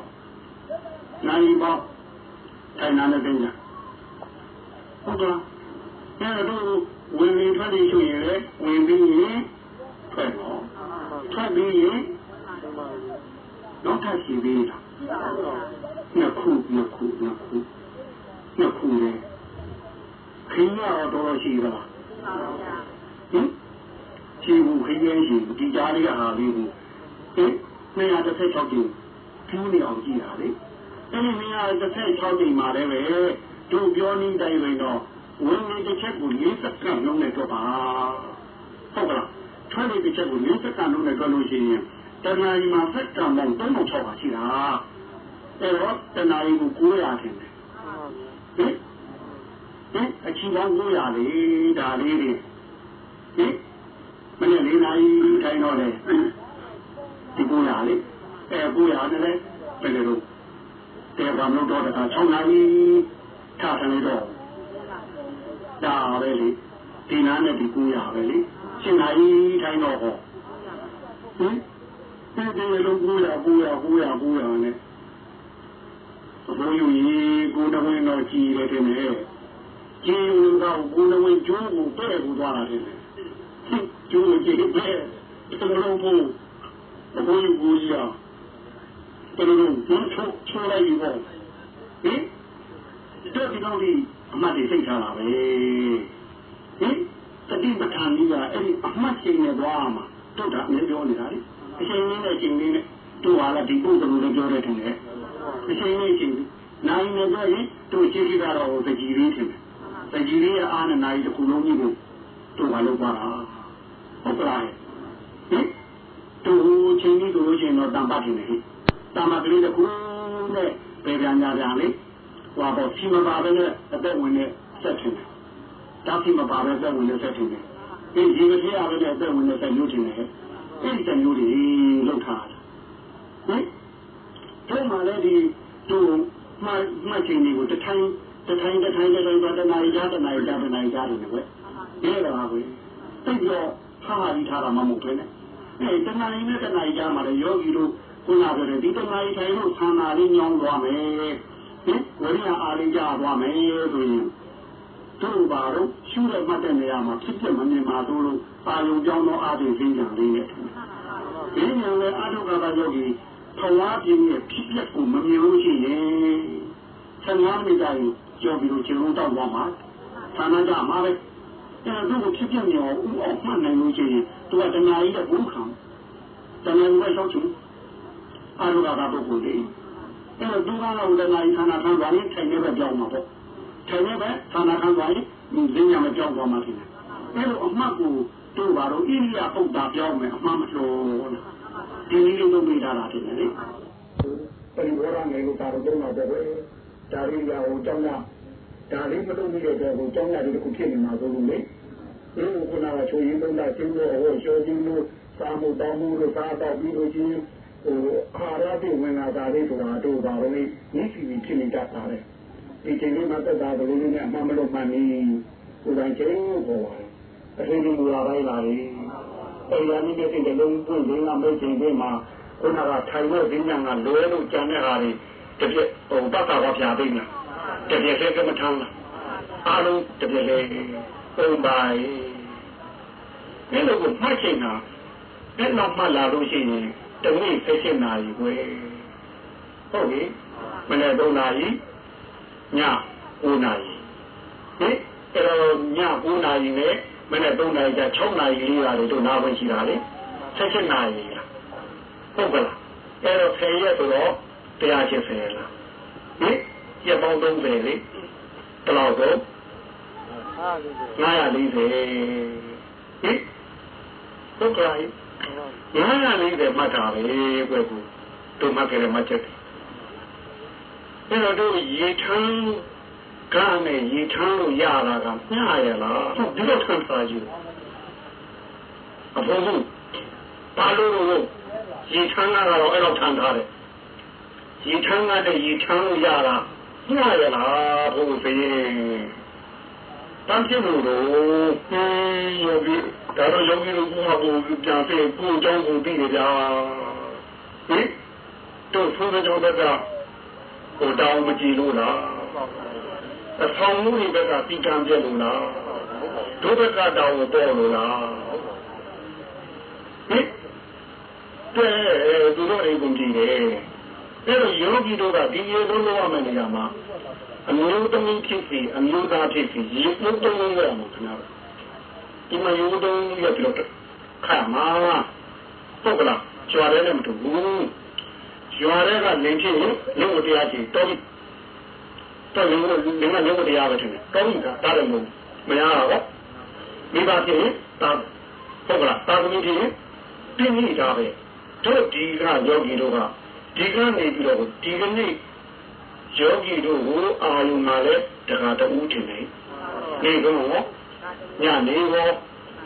[SPEAKER 2] နိုင်ပေါ့ထိုင်နာနဲ့ပြင်ညာဟုတ်ကလားအဲ့တော့ဝင်ပြီးထွက်ပြီးဆိုရင်လည်းဝင်ပြီးရင်ထွက်တော့ထွက်ပြီးရင်တော့ထပ်ရှိသေးတာနှစ်ခုနှစ်ခုနှစ်ခုနှစ်ခုလေ ခင်းရတော့တော်ရှိသလားဟင်ရှိဘူးခင်းရင်ရှိဒီကြားလေးကဟာလေးကိုဟင်236ကျင်းကျူးနေအောင်ကြည့်တာလေအဲ့ဒီ236ကျင်းမှာလည်းပဲတို့ပြောနေတိုင်းပဲတော့ဝင်နေတစ်ချက်ကို၄စက္ကန့်လုံးနဲ့တော့ပါဟုတ်ကလားထွက်နေတစ်ချက်ကို၄စက္ကန့်လုံးနဲ့တော့လို့ရှိရင်တဏှာကြီးမှာစက္ကန့်ပေါင်း36ပါရှိတာအဲ့တော့တဏှာကြီးကို900ထင်တယ်ဟင် ဟင်အချီပေါင်း900လေဒါလေးတွေဟင်မနေ့၄နာရီထိုင်တော့လေဒီ900လေအဲ900နဲ့လည်းဘယ်လိုလဲတေဘာမလို့တော့တခါ6နာရီထားတယ်တော့ဒါပဲလေဒီနာနဲ့ဒီကူရပဲလေရှင်နာကြီးထိုင်းတော့ဟောဟင်ဒီဒီလုံးကူရကူရကူရကူရနဲ့ဘုံယူကြီးကိုတဝင်းတော့ကြည်တယ်တင်တယ် ကြည်ဝင်တော့ကိုတဝင်းကျိုးကိုတဲ့ကိုသွားတာတင်တယ်ကျိုးကြည်ပဲတလုံးဘုံဘုံယူကူရတလုံးဘုံချိုးချိုးလိုက်ပြီပေါ့ဟင်ဒီတော့ဒီကောင်ဒီအမှတ်တွေစိတ်ထားတာပဲဟင်တတိပဋ္ဌာန်ကြီးကအဲ့ဒီအမှတ်စိတ်နဲ့သွားမှာတို့တာအမြဲပြောနေတာလေအချိန်လေးနဲ့အချိန်လေးနဲ့တို့ဟာလည်းဒီပုဂ္ဂိုလ်လိုပြောတဲ့ထင်တယ်အချိန်လေးအချိန်နိုင်နေတော့ရင်တို့ကြည့်ကြတော့တကြီးလေးထင်တယ် တကြီးလေးအားနဲ့နိုင်တစ်ခုလုံးကြီးကိုတို့ဟာလောက်ပါတာဟုတ်ကဲ့ဟင်တို့ချင်းကြီးတို့လို့ရှိရင်တော့တန်ပတ်ထင်တယ်ဟင်တာမကလေးတစ်ခုနဲ့ပေပြန်ကြပြန်လေဟိုပေါ့ဖြီမပါပဲနဲ့အသက်ဝင်နေဆက်ထင်တယ်ဒါဖြီမပါပဲသက်ဝင်နေဆက်ထင်တယ်ဒီဒီမဖြစ်ရပဲနဲ့သက်ဝင်နေဆက်လို့ထင်တယ်အဲ့ဒီတမျိုးတွေလောက်ထားတာဟင်တို့မှလည်းဒီတို့မှမှချင်းတွေကိုတထိုင် တထိုင်တထိုင်တထိုင်တနာရီကြားတနာရီကြားတနာရီကြားနေတယ်ကွဒီလိုပါကွတိတ်ရောထားပြီးထားတာမှမဟုတ်ပဲနဲ့အဲတနာရီနဲ့တနာရီကြားမှာလည်းယောဂီတို့ခုနကပြောတဲ့ဒီတနာရီထိုင်လို့ဆန္ဒလေးညောင်းသွားမယ်ဟင်ဝိရိယအားလေးကြသွားမယ်ဆိုရင်တို့ပါတော့ရှုရမှတ်တဲ့နေရာမှာဖြစ်ဖြစ်မမြင်ပါတို့လို့အာယုံကြောင်းသောအာရုံသိကြလေးနဲ့ဒီညံလည်းအာထုကပါယောဂီဖဝါပြင်းရဲ့ဖြစ်ပျက်ကိုမမြင်လို့ရှိရင်15မိနစ်တိုင်း ယောဂီတို့ခြေလုံးတောက်သွားမှာဌာနကြမှာပဲအဲတို့ကိုဖြစ်ပြမြော်ဥအောင်မှတ်နိုင်လို့ရှိရင်သူကတဏှာကြီးတဲ့ဘုခံတဏှာကြီးပဲရှောက်ချင်အာရုံကပါပုဂ္ဂိုလ်လေးအဲတော့သူကတော့တဏှာကြီးဌာနခံသွားရင်ထိုင်နေပဲကြောင်းမှာပေါ့ထိုင်နေပဲဌာနခံသွားရင်ဒီဈဉ္ညာမကြောင်းသွားမှာဖြစ်တယ်အဲလိုအမှတ်ကိုတို့ပါတော့ဣရိယာပုဒ်တာပြောင်းမယ်အမှန်မလို့ဒီနည်းလေးလုပ်ပေးတာလားဖြစ်တယ်လေပရိဘောရငယ်လို့တာတော့တော့ပဲ ဒါရီယာကိုကြောင်းတာဒါလေးမလုပ်မိတဲ့အတွက်ကိုကြောင်းရတယ်တခုဖြစ်နေမှာဆိုလို့လေဒီလိုကနာချိုးရင်းလုံးတာကျင်းလို့ဟောချိုးကျင်းလို့စာမှုတောင်းမှုလို့စားတော့ပြီးလို့ချင်းဟိုခါရတဲ့ဝင်လာတာလေးဆိုတာတို့ပါတော့လေဤစီပြီးဖြစ်နေတတ်တာလေဒီချိန်လေးမှာတက်တာကလေးနဲ့အမှမလို့မှန်နေဟိုတိုင်းချင်းပေါ်ပါအရင်ကလူလာပိုင်းလာလေတရားနည်းနဲ့တဲ့လုံးပွင့်ရင်းကမဲ့ချိန်တွေမှာခုနကထိုင်တဲ့ဈဉ္ညာကလွဲလို့ကြံတဲ့ဟာတွေ တပြက်ဟိုတတ်တာကပြာသိမလားတပြက်လေးကမထမ်းလားအားလုံးတပြက်လေးပုံပိုင်းဒီလိုကိုမှတ်ချိန်တာအဲ့တော့မှတ်လာလို့ရှိရင်တမိဆက်ရှင်နာရီွယ်ဟုတ်ပြီမနေ့3နာရီည9နာရီဟင်အဲ့တော့ည9နာရီနဲ့မနေ့3နာရီကျ6နာရီလေးရတယ်တို့နားဝင်ရှိတာလေဆက်ရှင်နာရီလားဟုတ်ကလားအဲ့တော့ဆယ်ရက်ဆိုတော့ 180လားဟင်ရပေါင်း30လေတလောက်တော့940ဟင်ဟုတ်ကဲ့940မှတ်တာပဲကွယ်ကူတို့မှတ်ကြတယ်မှတ်ချက်အဲ့တော့တို့ရေထမ်းကားနဲ့ရေထမ်းလို့ရတာကမျှရလားဟုတ်ဒီလိုထမ်းစားယူအဖို့ဘူးဘာလို့ရေထမ်းကတော့အဲ့လိုထမ်းထားတယ် ရေထမ်းတဲ့ရေထမ်းလို့ရတာမျှရလားဘုရားတန်းပြလို့တော့ဟင်းယောဂီဒါတော့ယောဂီတို့ကကိုပြန်ပြေကိုအကြောင်းကိုသိနေကြဟင်တို့ဆိုတဲ့ကြောင့်ကဟိုတောင်းမကြည့်လို့လားအဆောင်မှုတွေဘက်ကပြီးကံပြလို့လားတို့ဘက်ကတောင်းကိုပေါ်လို့လားဟင်တဲ့သူတို့အိမ်ကုန်ကြည့်တယ် အဲ့တော့ယောဂီတို့ကဒီရေလုံးလုံးရမယ်နေရာမှာအမျိုးသမီးဖြစ်စီအမျိုးသားဖြစ်စီရေပုတ်တုံးရမှာခင်ဗျာဒီမှာရေတုံးရပြီးတော့ခါမှာပုတ်ကလားကျွာရဲနဲ့မတူဘူးကျွာရဲကနေဖြစ်ရင်လုံးဝတရားကြီးတောင်းတော့လုံးဝလုံးဝလုံးဝတရားပဲထင်တယ်တောင်းတာတားတယ်မဟုတ်မရတော့မိဘဖြစ်ရင်တာပုတ်ကလားတာသမီးဖြစ်ရင်ပြင်းနေတာပဲတို့ဒီကယောဂီတို့က ဒီကနေပြီးတော့ဒီကနေ့ယောဂီတို့ကိုအာယုမှာလည်းတခါတဦးထင်တယ်ဒီကတော့ညနေရော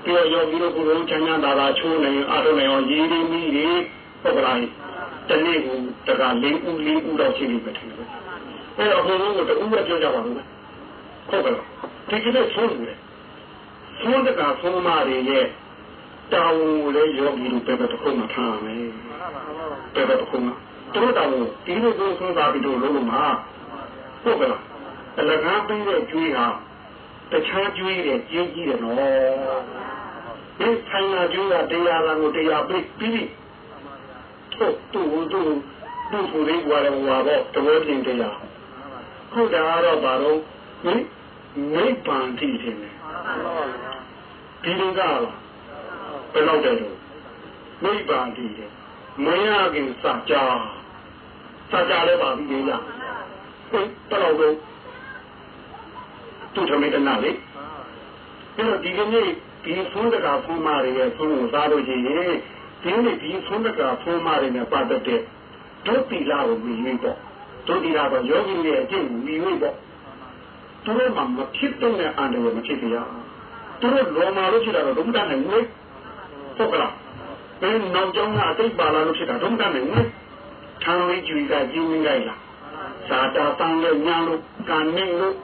[SPEAKER 2] ပြောယောဂီတို့ကိုယ်လုံးချမ်းသာတာချိုးနေအာထုံနေအောင်ရည်ရည်မိတွေပုဂ္ဂလာတနေ့ကိုတခါလေးဦးလေးဦးတော့ရှိနေပဲထင်တယ်အဲ့တော့ဘုံလုံးကိုတူပဲပြောကြပါဦးဟုတ်ကဲ့ဒီကနေ့ဆုံးတယ်ဆုံးတဲ့ကဆုံးမတွေရဲ့တောင်းလည်းယောဂီတို့ပဲပဲတစ်ခုမှထားမယ်ပဲပဲတစ်ခုမှ တို့တောင်ဒီလိုကိုဆုံးသားပြီးတော့လုံးမှာဟုတ်ကဲ့အလကားပြီးတဲ့ကျွေးဟာတခြားကျွေးတဲ့ကျင်းကြီးတယ်နော်ဒီဆိုင်ရာကျွေးကတရားလာကိုတရားပြီးပြီးထုတ်တူတူတူပူလေးကွာတယ်ဟောတော့တဘောတင်တရားဟုတ်တာကတော့ဘာလို့ဟင်မိပ္ပံတိတယ်ဒီလိုကလားဘယ်လောက်တဲ့တော့မိပ္ပံတိတယ်မရခင်စကြ စကြလည်းပါပြီလေလားဟုတ်တော်တော့သူ့ထမိတ်တနာလေအဲ့တော့ဒီကနေ့ဒီဆုံးတကာဖုံးမတွေရဲ့ဆုံးကိုစားလို့ရှိရင်ဒီနေ့ဒီဆုံးတကာဖုံးမတွေနဲ့ပတ်သက်တဲ့ဒုတိလာကိုမြည်ရင်ပေါ့ဒုတိလာကယောဂီရဲ့အကျင့်ကိုမြည်ရင်ပေါ့သူတို့မှမဖြစ်တဲ့အန္တရာယ်မဖြစ်ကြရသူတို့လောမာလို့ဖြစ်တာတော့ဒုမတနိုင်ဘူးဟုတ်ကလားဘယ်နောက်ကြောင်းကအသိပါလာလို့ဖြစ်တာဒုမတနိုင်ဘူး ထံလေးကျွေကကြီးရင်းလိုက်လားစာတာတန်းလို့ညာလို့ကံနေလို့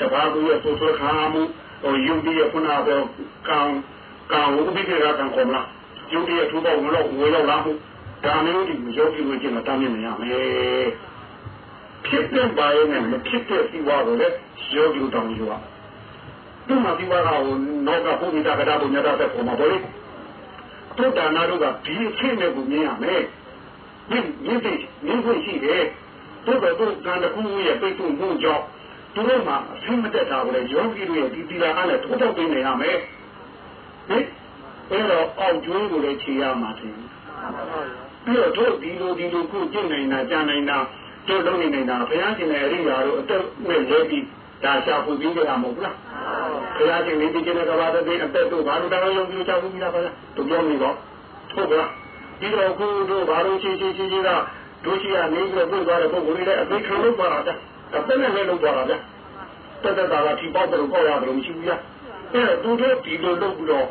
[SPEAKER 2] တဘာဘူးရဲ့ဆိုဆိုခါမှုဟိုယုံကြည်ရခုနကတော့ကံကံဝိပိကေကကံခေါ်မလားယုံကြည်ရထူပေါင်းလို့ဝေရောက်လာမှုဒါမျိုးဒီယောဂီကိုကျင့်တော့တားမြင်နေရမယ်ဖြစ်တဲ့ဘာရဲ့နဲ့မဖြစ်တဲ့စီဝါကိုလည်းယောဂီတောင်းယူရဒီမှာဒီဝါကဟိုနောက်ကဘုရားကတာဘုညတာတဲ့ပုံမှာပေါ့လေတုဒ္ဒါနာတို့ကဒီအဖြစ်နဲ့ကိုမြင်ရမယ် ဒီဒီဒီဒီကိုရှိတယ်တို့ကတော့ကံတခုရဲ့ပိတ်ဆို့မှုကြောင့်သူတို့မှာအဆင်မတက်တာကိုလည်းယောဂီတို့ရဲ့ဒီတီလာအားနဲ့ထိုးထုတ်ပေးနေရမယ်ဟင်အဲ့တော့အောက်ကျွေးကိုလည်းခြေရမှာတယ်ပြီးတော့တို့ဒီလိုဒီလိုခုကျင့်နေတာကြားနေတာတို့လုံးနေနေတာဘုရားရှင်ရဲ့အရိယာတို့အသက်နဲ့လဲပြီးဒါရှာဖွပြီးကြရမဟုတ်လားဘုရားရှင်နေပြီးကျင့်တဲ့ကဘာတဲ့အသက်တို့ဘာလို့တောင်းရုံပြုချဘူးကြီးလားဗျာတို့ပြောနေတော့ဟုတ်က လားဒီတော့ခုတို့ဘာလို့ချင်းချင်းချင်းချင်းကတို့ရှိရနေပြီးတော့ပြသွားတဲ့ပုံကိုယ်လေးလည်းအသိခံလို့ပါတာဗျအသက်နဲ့လည်းလုပ်သွားတာဗျတက်တက်တာကဒီပေါက်တယ်ပေါက်ရတယ်မရှိဘူးဗျအဲ့တော့သူတို့ဒီလိုလုပ်ပြီးတော့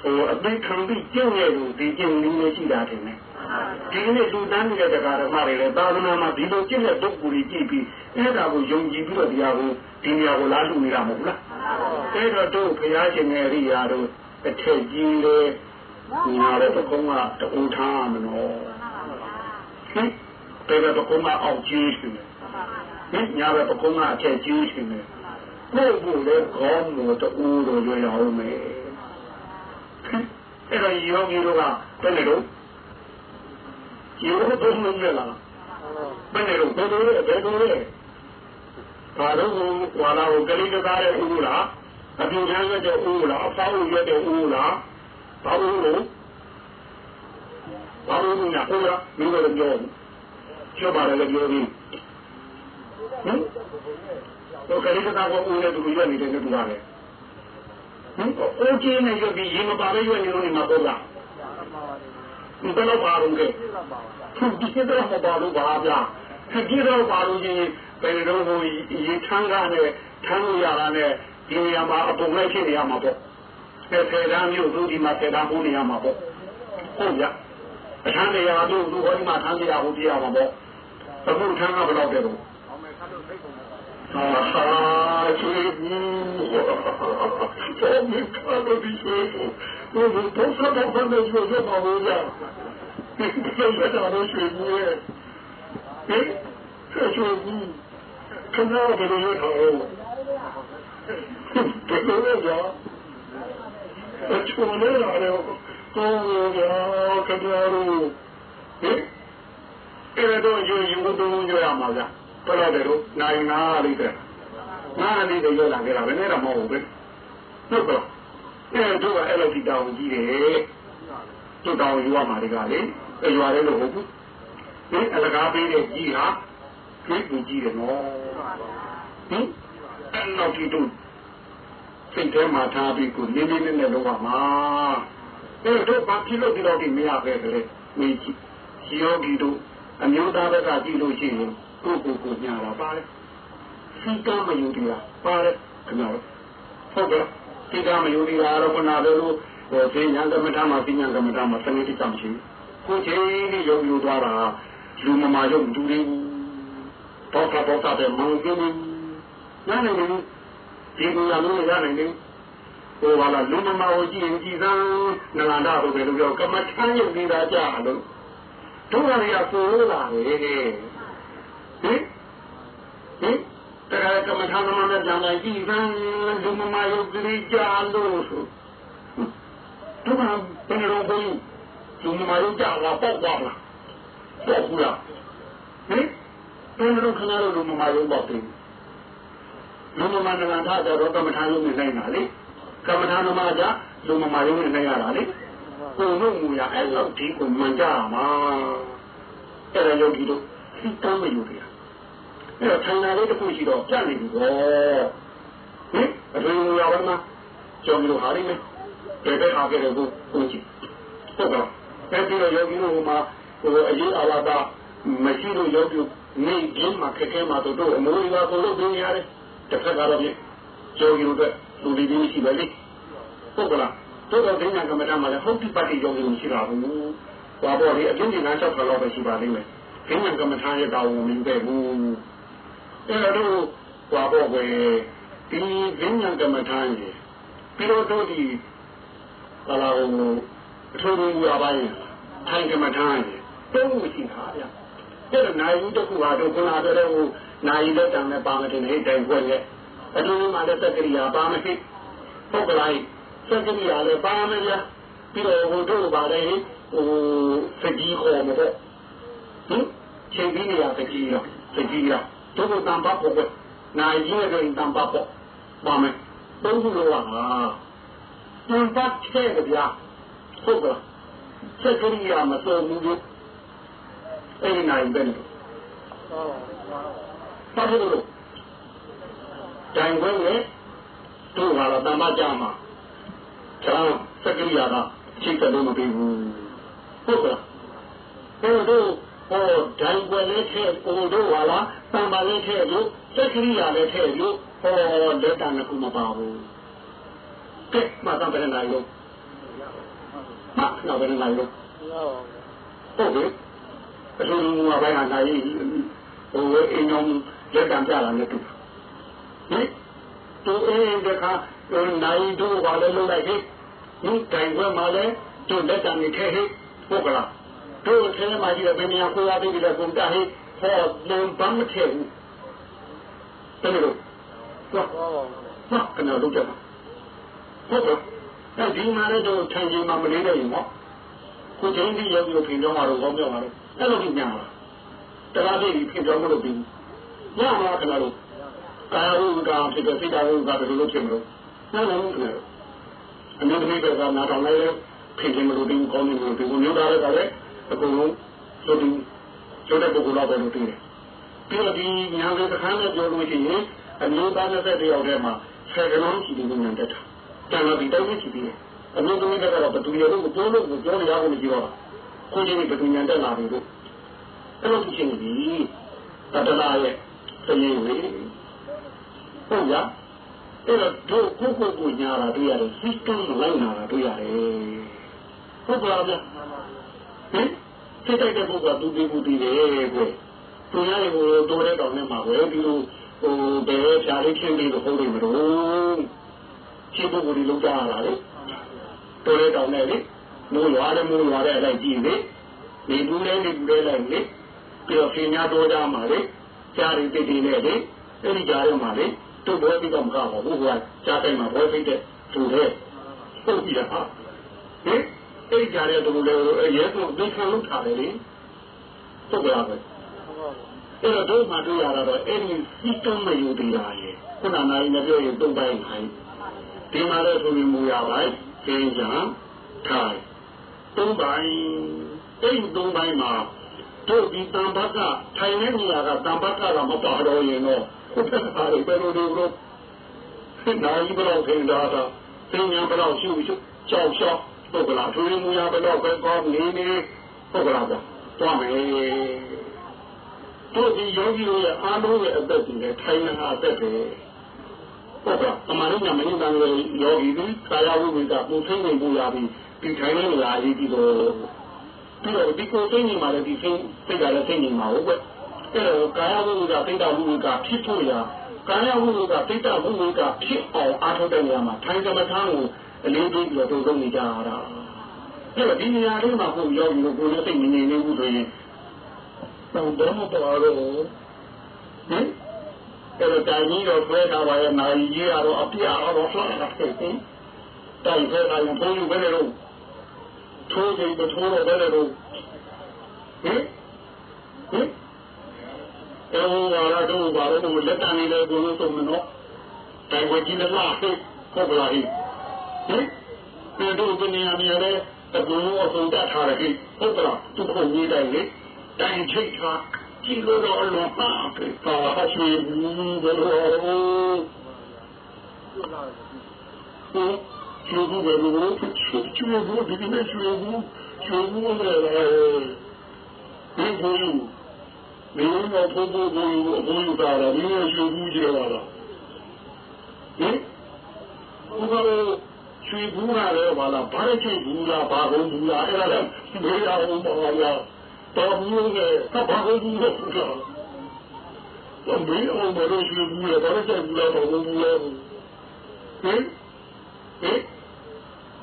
[SPEAKER 2] ဟိုအသိခံပြီးကျင့်ရလို့ဒီကျင့်နည်းလေးရှိတာတင်တယ်ဒီနေ့လူတန်းနေတဲ့တရားဓမ္မတွေလည်းသာသနာမှာဒီလိုကျင့်တဲ့ပုဂ္ဂိုလ်ကြီးကြည့်ပြီးအဲ့ဒါကိုယုံကြည်ပြီးတော့တရားကိုဒီနေရာကိုလာလူနေတာမဟုတ်လားအဲ့တော့တို့ဘုရားရှင်ရဲ့အရိယာတို့အထက်ကြီးလေ ညာတဲ့ပကုံးကတူထားမနော်ဟင်တဲ့ပကုံးကအောက်ကြီးရှင်ဟင်ညာတဲ့ပကုံးကအထက်ကြီးရှင်ကိုယ့်ကိုယ်လည်းခေါင်းကိုတူလို့ရရအောင်မယ်အဲ့တော့ယောဂီတို့ကဘယ်နဲ့တော့ယောဂဘုံမင်းလားဘယ်နဲ့တော့ဘယ်လိုလဲဘယ်လိုလဲဘာလို့ဟွာလာကိုကလေးကသားတဲ့ဦးလားအပြူထမ်းတဲ့ဦးလားအဖောက်ရွက်တဲ့ဦးလား ဘာလို့လို့ဘာလို့ညာဟိုလားမင်းတို့ပြောပြောပါတယ်လည်းပြောပြီးဟင်တော့ကလေးကသားကဦးနဲ့သူရွက်နေတဲ့တူပါတယ်ဟင်အိုးကြီးနဲ့ရွက်ပြီးရင်မပါပဲရွက်နေလို့နေမှာပေါ့လားဒီတော့ပါတော့ကဲသူဒီကတော့မပါလို့ပါဗျာဒီတော့ပါလို့ရင်ဘယ်လိုဟိုရေချမ်းကားနဲ့ထမ်းလို့ရတာနဲ့ဒီနေရာမှာအပုံလိုက်ဖြစ်နေရမှာပေါ့ ဆယ်ဆယ်တန်းမျိုးသူဒီမှာဆယ်တန်းပိုးနေရမှာပေါ့ဟုတ်ဗျအခန်းနေရာတို့လူဟောဒီမှာထမ်းနေရဖို့ပြရမှာပေါ့အခုထမ်းကဘယ်တော့တဲ့တော့အာဟာချေဘူးတော့မကားလို့ဒီချေဘူးဘယ်လိုတော့ဆက်တော့ဘယ်လိုပြောရမှာလဲဒီလိုတော့ချေဘူးရဲ့ဟင်ချေဘူးခဏဘယ်လိုရထားလဲဘယ်လိုလဲကြာအ ချိုးလေးရတယ်ကိုယ်ကခင်ဗျားတို့ဟင်အဲ့တော့ယူယူတော့ကြရမှာဗျာဘယ်လိုလဲတော့နိုင်နာလေးတဲ့နာလေးတွေရောက်လာကြတာဘယ်နဲ့တော့မဟုတ်ဘူးဟုတ်ကဲ့အဲ့တော့အဲ့လိုဒီတောင်ကြီးတယ်တို့တောင်ယူရမှာတွေကလေအဲ့ရွာလေးလို့ဟုတ်ဘူးဟင်အလကားပေးတဲ့ကြီးဟာကျွေးပူကြီးတယ်နော်ဟင်အဲ့တော့ဒီတို့ စိတ်ထဲမှာထားပြီးကိုနေနေနဲ့နဲ့လောက်ပါမှာအဲ့တော့ဘာဖြစ်လို့ဒီတော့ဒီမရပဲလေဝေကြီးယောဂီတို့အမျိုးသားဘက်ကကြည့်လို့ရှိရင်ကိုကိုကိုညာတာပါလေစိတ်ကမယူဒီလားပါလေခင်ဗျာဟုတ်ကဲ့စိတ်ကမယူဒီလားတော့ခဏပဲလို့ဟိုသိညာကမ္မထာမှာသိညာကမ္မထာမှာစနစ်တိကျမရှိဘူးကိုချင်းလေးယုံယူသွားတာလူမမာယုံတူလေးတော့တော့တော့တဲ့မောင်ကျင်းနားနေတယ် ဒီကူရလို့ရနိုင်တယ်ဟိုဘာလားလူမမာကိုကြည့်ရင်ကြည်သန်းနန္ဒဘုပဲလို့ပြောကမ္မထမ်းရုပ်နေတာကြာလို့တို့ရရပို့လာလေဟင်ဟင်တရားကမ္မထာမနဲ့ကြောင်းလိုက်ကြည့်သန်းလူမမာရုပ်ကလေးကြာလို့ဆိုတို့ကဘယ်လိုဘုံလူမမာရုပ်ကြာလာပေါ့ပါလားပေါ့ဘူးလားဟင်ဘယ်လိုခဏလို့လူမမာရုပ်ပေါ့တယ် လူမမာနန္ဒတော့ကမ္မထာရုပ်နေနိုင်တာလေကမ္မထာနမကြလူမမာရုပ်နေနိုင်ရတာလေကိုယ်တို့မူရအဲ့လောက်ဒီကိုမှန်ကြမှာအဲ့ဒါယောဂီတို့သိတမ်းမယူကြအဲ့တော့ဌာနလေးတစ်ခုရှိတော့ပြနေပြီပေါ့ဟင်အတွင်မူရပါမှာကျော်ပြီးတော့ဟာလိမ့်မယ်ဘယ်ဘက်အားကြတယ်ကိုကိုကြည့်ဟုတ်တော့အဲ့ဒီတော့ယောဂီတို့မှာဟိုအရေးအဝါဒဟမရှိလို့ရောက်ပြီးနေပြင်းမှာခက်ခဲမှာတို့အမိုးရွာကိုလို့ပြင်ရတယ် တစ်ခါကတော့ပြင်ကျော်ယူအတွက်လူတွေကြီးရှိပါလိမ့်ဟုတ်ကလားတို့တော့ဒိညာကမ္မထာမှာလည်းဟုတ်တိပတ်တိယောဂီမရှိတာဘူးဟောပေါ်လေအကျဉ်းကျဉ်းသား၆ခါလောက်ပဲရှိပါလိမ့်မယ်ဒိညာကမ္မထာရဲ့တာဝန်မင်းပဲဘူးအဲ့တော့ဟောပေါ်ပဲဒီဒိညာကမ္မထာရဲ့ပြီးတော့တို့ဒီဘာလာဟိုအထူးကြီးရပိုင်းထိုင်ကမ္မထာရဲ့တုံးမရှိတာဗျအဲ့တော့နိုင်ဦးတစ်ခုဟာတို့ခုနကတည်းက နိုင်လက်တံနဲ့ပါမတင်ဟိတ်တိုင်ခွက်ရဲ့အတူတူမှလည်းသက်ကရိယာပါမရှိဟုတ်ကလားသက်ကရိယာလည်းပါမယ်ဗျာပြီးတော့ဟိုတို့ပါလေဟိုစကြီးခေါ်မှာပေါ့ဟင်ချိန်ပြီးနေရစကြီးရောစကြီးရောတို့ကတန်ပါပေါ့နိုင်ကြီးရဲ့တန်ပါပေါ့ပါမယ်သုံးခုလောကဟာတန်ပါထဲကြဗျာဟုတ်ကလားသက်ကရိယာမစုံဘူးအဲ့ဒီနိုင်ပဲလို့ဟုတ်ပါဘူး တိုင်ခွင့်နဲ့တို့ဟာတော့တမ္မကြမှာကျောင်းစက္ကရိယာကချိန်တယ်လို့မပြီးဘူးဟုတ်ကဲ့ဟိုတို့ဟိုဒိုင်ခွင့်နဲ့ထဲကိုတို့ဟာလားတမ္မာလေးထဲလို့စက္ကရိယာလည်းထဲလို့ဟောလက်တန်ကမပါဘူးကဲမသာဘယ်နိုင်လို့မနောက်ဘယ်နိုင်လို့ဟုတ်ကဲ့အထူးမူအပိုင်းဟာနိုင်ဟိုအင်းအောင် လက်တန်ပြလာနေတူဟင်သူအင်းတခါနိုင်တို့ဘာလဲလုပ်လိုက်ဟိဒီတိုင်ခွဲမှာလဲသူလက်တံနေခဲ့ဟိဟုတ်ကလားတို့ဆင်းမှာကြည့်တယ်ဘယ်နေရာကိုရပြီးတယ်ကုန်တာဟိဟောလုံးပန်းမထဲဘူးတကယ်လို့ဟုတ်ဟုတ်ကနော်လုပ်ကြပါဟုတ်ကဲ့အဲဒီမှာလည်းတို့ထိုင်ကြမှာမလေးနိုင်ဘူးနော်ကိုချင်းဒီရောက်ပြီးပြင်တော့မှာတော့ဘောပြောမှာတော့အဲ့လိုကြီးညာလားတရားပြည့်ပြီးပြင်တော့မလို့ပြီး ညမှာခဏလို့ကာယဝိကာဖြစ်တဲ့စိတ်ဓာတ်ဝိကာဘယ်လိုလုပ်ဖြစ်မလို့နားလည်ဘူးခင်ဗျာအမျိုးသမီးတွေကနားထောင်လိုက်ဖြစ်ခြင်းမလို့တင်းကောင်းနေလို့ဒီကိုမျိုးသားတွေကလည်းအကုန်လုံးဆိုပြီးကျတဲ့ပုဂ္ဂိုလ်တော့ပဲလို့သိတယ်ပြီးတော့ဒီညာလေးတစ်ခါနဲ့ပြောလို့ရှိရင်အမျိုးသားနဲ့တဲ့ယောက်တည်းမှာဆယ်ကလုံးရှိပြီးညံတက်တာကျန်တော့ဒီတိုင်းရှိပြီးအမျိုးသမီးတွေကတော့ဘသူရလို့ပြောလို့ပြောရအောင်မကြည့်တော့ကိုကြီးဘသူညံတက်လာပြီလို့အဲ့လိုဖြစ်နေပြီတတနာရဲ့ သိရင်လေဟုတ်ရအဲ့တော့တို့ကိုကိုကိုညာတာတွေ့ရတယ် system လိုက်နာတာတွေ့ရတယ်ဟုတ်ပါလားဗျဟင်စိတ်တိုက်တဲ့ပုဂ္ဂိုလ်ကသူပြီးဘူးတည်တယ်ကွသူရတယ်ကိုတော်တဲ့တောင်နဲ့မှာပဲဒီလိုဟိုဘယ်ဖြာလေးချင်းပြီးတော့ဟုတ်တယ်မလို့ချင်းပုဂ္ဂိုလ်တွေလုံးကြရတာလေတော်တဲ့တောင်နဲ့လေမိုးရွာတယ်မိုးရွာတဲ့အလိုက်ကြည့်လေနေဘူးလဲနေဘူးလဲလိုက်လေပြီးတော့ခင်များတော်ကြမှာလေ ကြားရီတိတ်တိနဲ့လေအဲ့ဒီကြားရမှာလေတို့ဘွဲပြီးတော့မကောက်ဘူးဘုရားကြားတိုင်းမှာဘွဲပြီးတဲ့သူတဲ့ဟုတ်ပြီလားဟင်အဲ့ဒီကြားရတဲ့သူလည်းရဲဆိုဒုက္ခလုံးထားတယ်လေဟုတ်ပါလားအဲ့တော့တို့မှတွေ့ရတာတော့အဲ့ဒီစီတုံးမယူတရားရဲ့ခုနနိုင်နဲ့ပြောရင်တုံးပိုင်းခိုင်းဒီမှာလည်းဆိုရင်မူရပိုင်းသင်္ကြန်ထိုင်တုံးပိုင်းအဲ့ဒီတုံးပိုင်းမှာ တို့ဒီတံဘကထိုင်တဲ့နေရာကတံဘကကမပါတော့ရင်တော့ဟုတ်တယ်ပါလေဘယ်လိုလုပ်လို့နိုင်ဘယ်လောက်ခင်တာတာသင်္ကြန်ဘယ်လောက်ရှိရှိကြောက်ရှောက်ဟုတ်ကလားသူရင်းမူရဘယ်လောက်ပဲကောင်းနေနေဟုတ်ကလားဗျာသွားမယ်တို့ဒီယောဂီတို့ရဲ့အားလုံးရဲ့အသက်ကြီးနဲ့ထိုင်နေတာအသက်ပဲဟုတ်ကဲ့အမှန်တော့မင်းတန်ရဲ့ယောဂီတွေကာယဝိဝိကပူသိနေပူရပြီးဒီထိုင်နေနေရာလေးဒီတော့ ပြီးတော့ဒီကိုသိနေမှာလည်းဒီသိသိတာလည်းသိနေမှာဟုတ်ကဲ့အဲတော့ကာယဝိဝိကသိတာဝိဝိကဖြစ်ဖို့ရာကာယဝိဝိကသိတာဝိဝိကဖြစ်အောင်အားထုတ်တဲ့နေရာမှာထိုင်ကမ္မထာကိုအလေးပေးပြီးတော့သုံးနေကြတာအဲ့တော့ဒီနေရာလေးမှာကိုယောဂီကိုကိုယ်နဲ့သိနေနေနေဘူးဆိုရင်တော့တော့မတော်တော့ဟင်အဲ့တော့တိုင်ကြီးတော့ဆွဲထားပါရဲ့နိုင်ကြီးကတော့အပြာတော့ဆွဲတာဖြစ်တယ်တိုင်ဆွဲတာရင်ဘုန်းကြီးဘယ်လိုလုပ် ထိုးကြည့်မထိုးတော့ဘယ်လိုလုပ်ဟင်ဟင်အဲ့တော့တော့ဘာလို့လက်တန်နေလဲဘုန်းကြီးဆုံးမနော်တိုင်ဝကြီးလည်းလားဟုတ်ကလားဟင်ဟင်တို့ကနေရာနေရာလဲအကူအဆုံးတထားတယ်ဟုတ်ကလားသူခုန်နေတယ်လေတိုင်ချိတ်ထားကြည့်လို့တော့လောပါပဲပါရှိဘူးဘယ်လိုဟ င်ကျိုးဘူးဘယ်လိုကျိုးကျိုးဘူးဒီနေ့ကျိုးဘူးကျိုးဘူးလည်းဒီဘူးဟမင်းတို့ဖိုးဖိုးကိုအဘိုးယူတာတော့မင်းရဲ့ရှင်ဘူးကြီးတော့လားဟင်ဘုရားရွှေဘူးလာလဲဘာလားဘာလဲချွေဘူးလားဘာကုန်ဘူးလား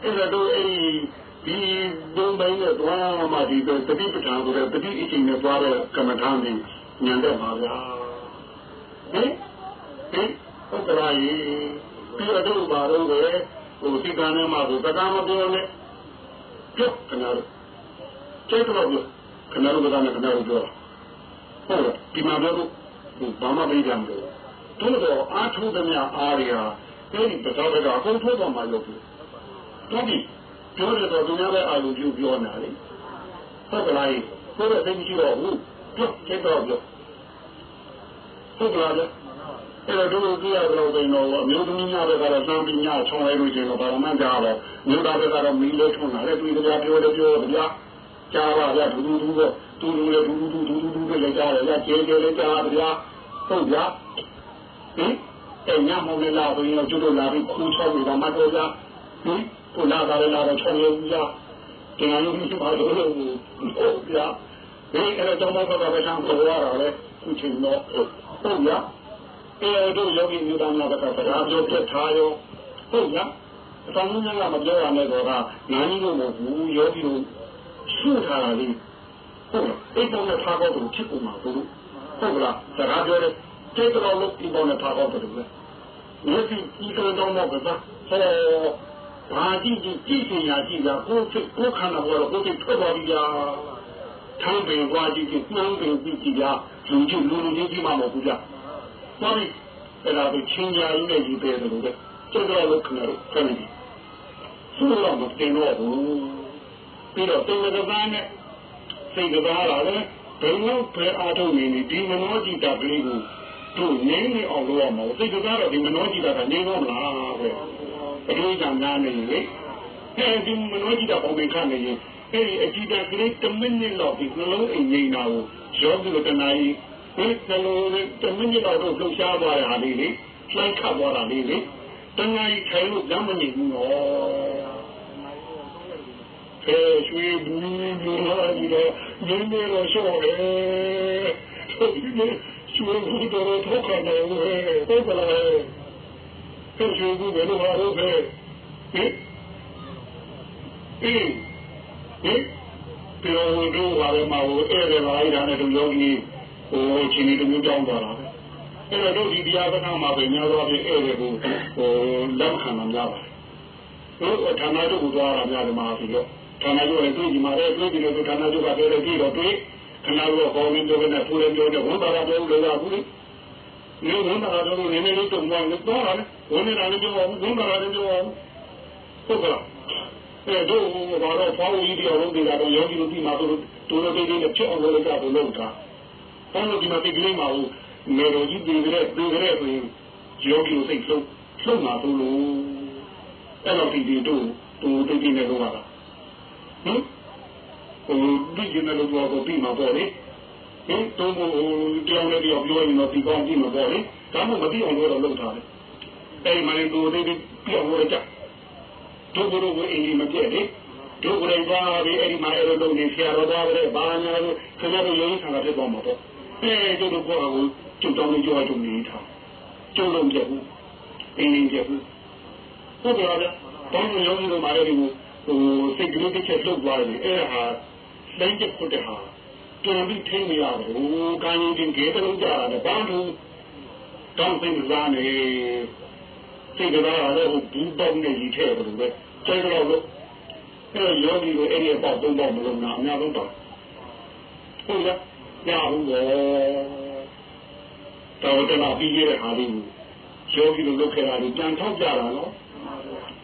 [SPEAKER 2] အဲ့ဒါလည်းမေးရအောင်ပါလားတော်ဘူးလေဘာကုန်ဘူးလဲဘုရားတော့မေးအောင်မလို့ရွှေဘူးလေဘာလဲချွေဘူးလားဘာကုန်ဘူးလဲဟင်ဟင်အဲ့တော့အဲ့ဒီဘုံပိုင်းနဲ့သွားမှဒီတတိပဋ္ဌာန်ဆိုတဲ့တတိအချိန်နဲ့သွားတဲ့ကမ္မထာကြီးညံတဲ့ပါဗျာဟင်ဟင်ဟုတ်ကလားကြီးပြီးတော့ဘာလို့လဲဟိုစိတ်ကနေမှကိုစကားမပြောနဲ့ပြုတ်ခဏလို့ကျဲတော့ပြောခဏလို့ကလည်းခဏလို့ပြောဟုတ်လားဒီမှာပြောလို့ဘာမှမကြမ်းဘူးတို့တော့အာထုသမျှအားရအဲ့ဒီပဇောက်ကအကုန်ထိုးတော့မှလုပ်ဘူး တို့ဒီပြောရတော့သူများပဲအာရုံပြုပြောနေတာလေဟုတ်ကလားကိုယ်ရဲ့သိမရှိတော့ဘူးပြုတ်ကျဲတော့ပြောဟုတ်ကလားအဲ့တော့တို့ကြည့်ရတော့ဆိုရင်တော့အမျိုးသမီးများတွေကတော့သံပညာချုံလိုက်လို့ရှိရင်တော့ဘာမှမကြားတော့မြို့သားတွေကတော့မီးလေးထုံတာလေတွေ့ကြပြောတယ်ပြောတယ်ဗျာကြားပါဗျာဒူဒူဒူတော့ဒူဒူလေဒူဒူဒူဒူဒူပဲကြားတယ်ဗျာကျေကျေလေးကြားတယ်ဗျာဟုတ်ဗျာဟင်အဲ့ညမောင်လေးလာဆိုရင်တော့ကျွတ်တို့လာပြီးခူးချောက်နေတာမှတော့ဗျာဟင် ကိုလာတာလည်းလာတော့ချုံရဘူးဗျာဒီလိုမျိုးပါတော့လို့ဟုတ်ဗျာဒီအဲ့တော့တော့တော့ပဲဆံပေါ်ရတာလေခုချိန်တော့ဟုတ်ဗျာအဲတို့ယောဂီမျိုးသားများကစကားပြောပြထားရောဟုတ်လားအဆောင်ကြီးကမပြောရနဲ့တော့ကနာကြီးလို့မဟုတ်ဘူးယောဂီတို့ရှုထားတာလေးဟုတ်လားအိမ်ပေါ်နဲ့ထားတော့ဖြစ်ကုန်မှာဘူးဟုတ်လားစကားပြောတယ်ကျေတော်လို့အိမ်ပေါ်နဲ့ထားတော့တယ်လေဒီဒီဒီကတော့တော့ကစားဟော ဘာကြည့်ကြည့်ကြည့်ချင်ရကြည့်တာကိုယ်ကိုယ်ခန္ဓာဘောတော့ကိုယ်ထွက်သွားပြီဗျာထိုင်းပင်သွားကြည့်ကြည့်နှမ်းပင်ကြည့်ကြည့်ဗျာလူကြီးလူလူကြီးမှမဟုတ်ဘူးဗျာသွားပြီအဲ့ဒါကိုချင်းညာရင်းနဲ့ကြီးပေးတယ်လို့ကျောက်တော်လို့ခဏတော့ခဏကြီးသူ့တော့မတင်တော့ဘူးပြီးတော့တင်တဲ့ဘာနဲ့စိတ်ကဘာလာလဲဘယ်လိုပဲအားထုတ်နေနေဒီမနောจิตကလေးကိုတို့ငင်းနေအောင်လုပ်ရမှာစိတ်ကဘာတော့ဒီမနောจิตကငင်းတော့မလားပဲ အလို့ကြောင့်နားနေလေအဲဒီမလို့ကြီးတော့ပုံပင်ခနေရင်အဲဒီအကြည့်တက်ကလေးတမိနစ်လောက်ဒီနှလုံးအိမ်ငိမ့်တာကိုရောဂီလိုတနာကြီးဒီနှလုံးလေးတမိနစ်လောက်တော့လှုပ်ရှားသွားတာလေးလေလှမ်းခတ်သွားတာလေးလေတနာကြီးခိုင်လို့လမ်းမနေဘူးနော်အဲရွှေဘူးလို့လာပြီးတော့ရင်းနေလို့ရှော့တယ်ဆိုပြီးရွှေဘူးတော်တော့ထောက်ခံတယ်ဟဲ့ဟုတ်ကလား ရွှေဘူးဘယ်လိုဟာလို့ပဲဟင်အေးဟင်ပြောလို့ပါလေမဟုတ်အဲ့ဒါလိုက်တာနဲ့တို့ယောဂီဟိုချင်းနေတူကြောင်းသွားတာအဲ့တော့တို့ဒီတရားစကားမှာပဲများသောအားဖြင့်အဲ့ဒီကိုဟိုလက်ခံမှများပါတယ်တို့ဌာနတို့ကိုသွားတာများတယ်မှာပြီးတော့ဌာနတို့လည်းတွေ့ကြမှာလည်းတွေ့ပြီးတော့ဌာနတို့ကပြောတယ်ပြီးတော့တွေ့ခဏတော့ကောင်းနေတော့နဲ့ဖူးလည်းပြောတယ်ဝန်တာတော့လို့ရဘူးလေဒီဝန်တာတော့နည်းနည်းလေးတုံတော့လို့တော့တယ် ဝန်နေတာလည်းပြောအောင်ဝန်တာလည်းပြောအောင်ဟုတ်ကလားအဲ့တော့ဘာလို့ဖောင်းကြီးပြောလို့ဒီကတော့ယောဂီတို့ဒီမှာတို့တို့တို့တွေနဲ့ဖြစ်အောင်လုပ်ကြတယ်လို့ကဘုန်းကြီးဒီမှာပြကလေးမှာဟိုမေတော်ကြီးပြည်ကြတဲ့ပြည်ကြတဲ့ဆိုရင်ယောဂီကိုစိတ်ဆုံးဆုံးမှာတို့လို့အဲ့တော့ဒီဒီတို့တို့တိတ်တိတ်နဲ့တော့ပါဟင်ဟိုဒီကျနေလို့တော့ပြီးမှာပေါ့လေဟင်တို့ဟိုတောင်းနေပြောပြောရင်တော့ဒီကောင်းပြီးမှာပေါ့လေဒါမှမပြီးအောင်လို့တော့လုပ်ထားတယ် အဲ့မှလည်းတို့တိတ်တိတ်ပြောလို့ကြတို့ဘုရောကိုအင်းကြီးမပြည့်လေတို့ကိုယ်တိုင်သွားပြီးအဲ့ဒီမှာအဲ့လိုလုပ်နေဆရာတော်သွားတယ်ဘာညာလို့ခင်ဗျားတို့ရုံးဆံတာဖြစ်သွားမှာပေါ့အဲတို့တို့ကောကိုကျုပ်တောင်းနေကြွားကြုံနေထားကျုပ်လုံးပြဘူးအင်းင်းပြဘူးဟုတ်ကဲ့ဗျာတောင်းနေရုံးကြီးတို့မှာလည်းဒီဟိုစိတ်ကလေးတစ်ချက်လှုပ်သွားတယ်အဲ့ဒါလိမ့်ချက်ခွတ်တဲ့ဟာပြန်ပြီးထိနေရတယ်ဟိုကိုင်းရင်ကြီးတုံးကြတယ်ဘာလို့တောင်းသိစားနေ စိတ်ကလေးကတော့ဘူးပေါင်းနေကြီးထဲတယ်ပဲကျဲတော့လို့အဲ့ယောဂီကိုအဲ့ဒီပေါ့သုံးတော့မလို့နာအများဆုံးတော့ဟုတ်လားရဘူးလေတော်တော်လာပြီးရတဲ့ဟာလေးကိုယောဂီတို့လုပ်ခဲ့တာကိုကြံထောက်ကြတာနော်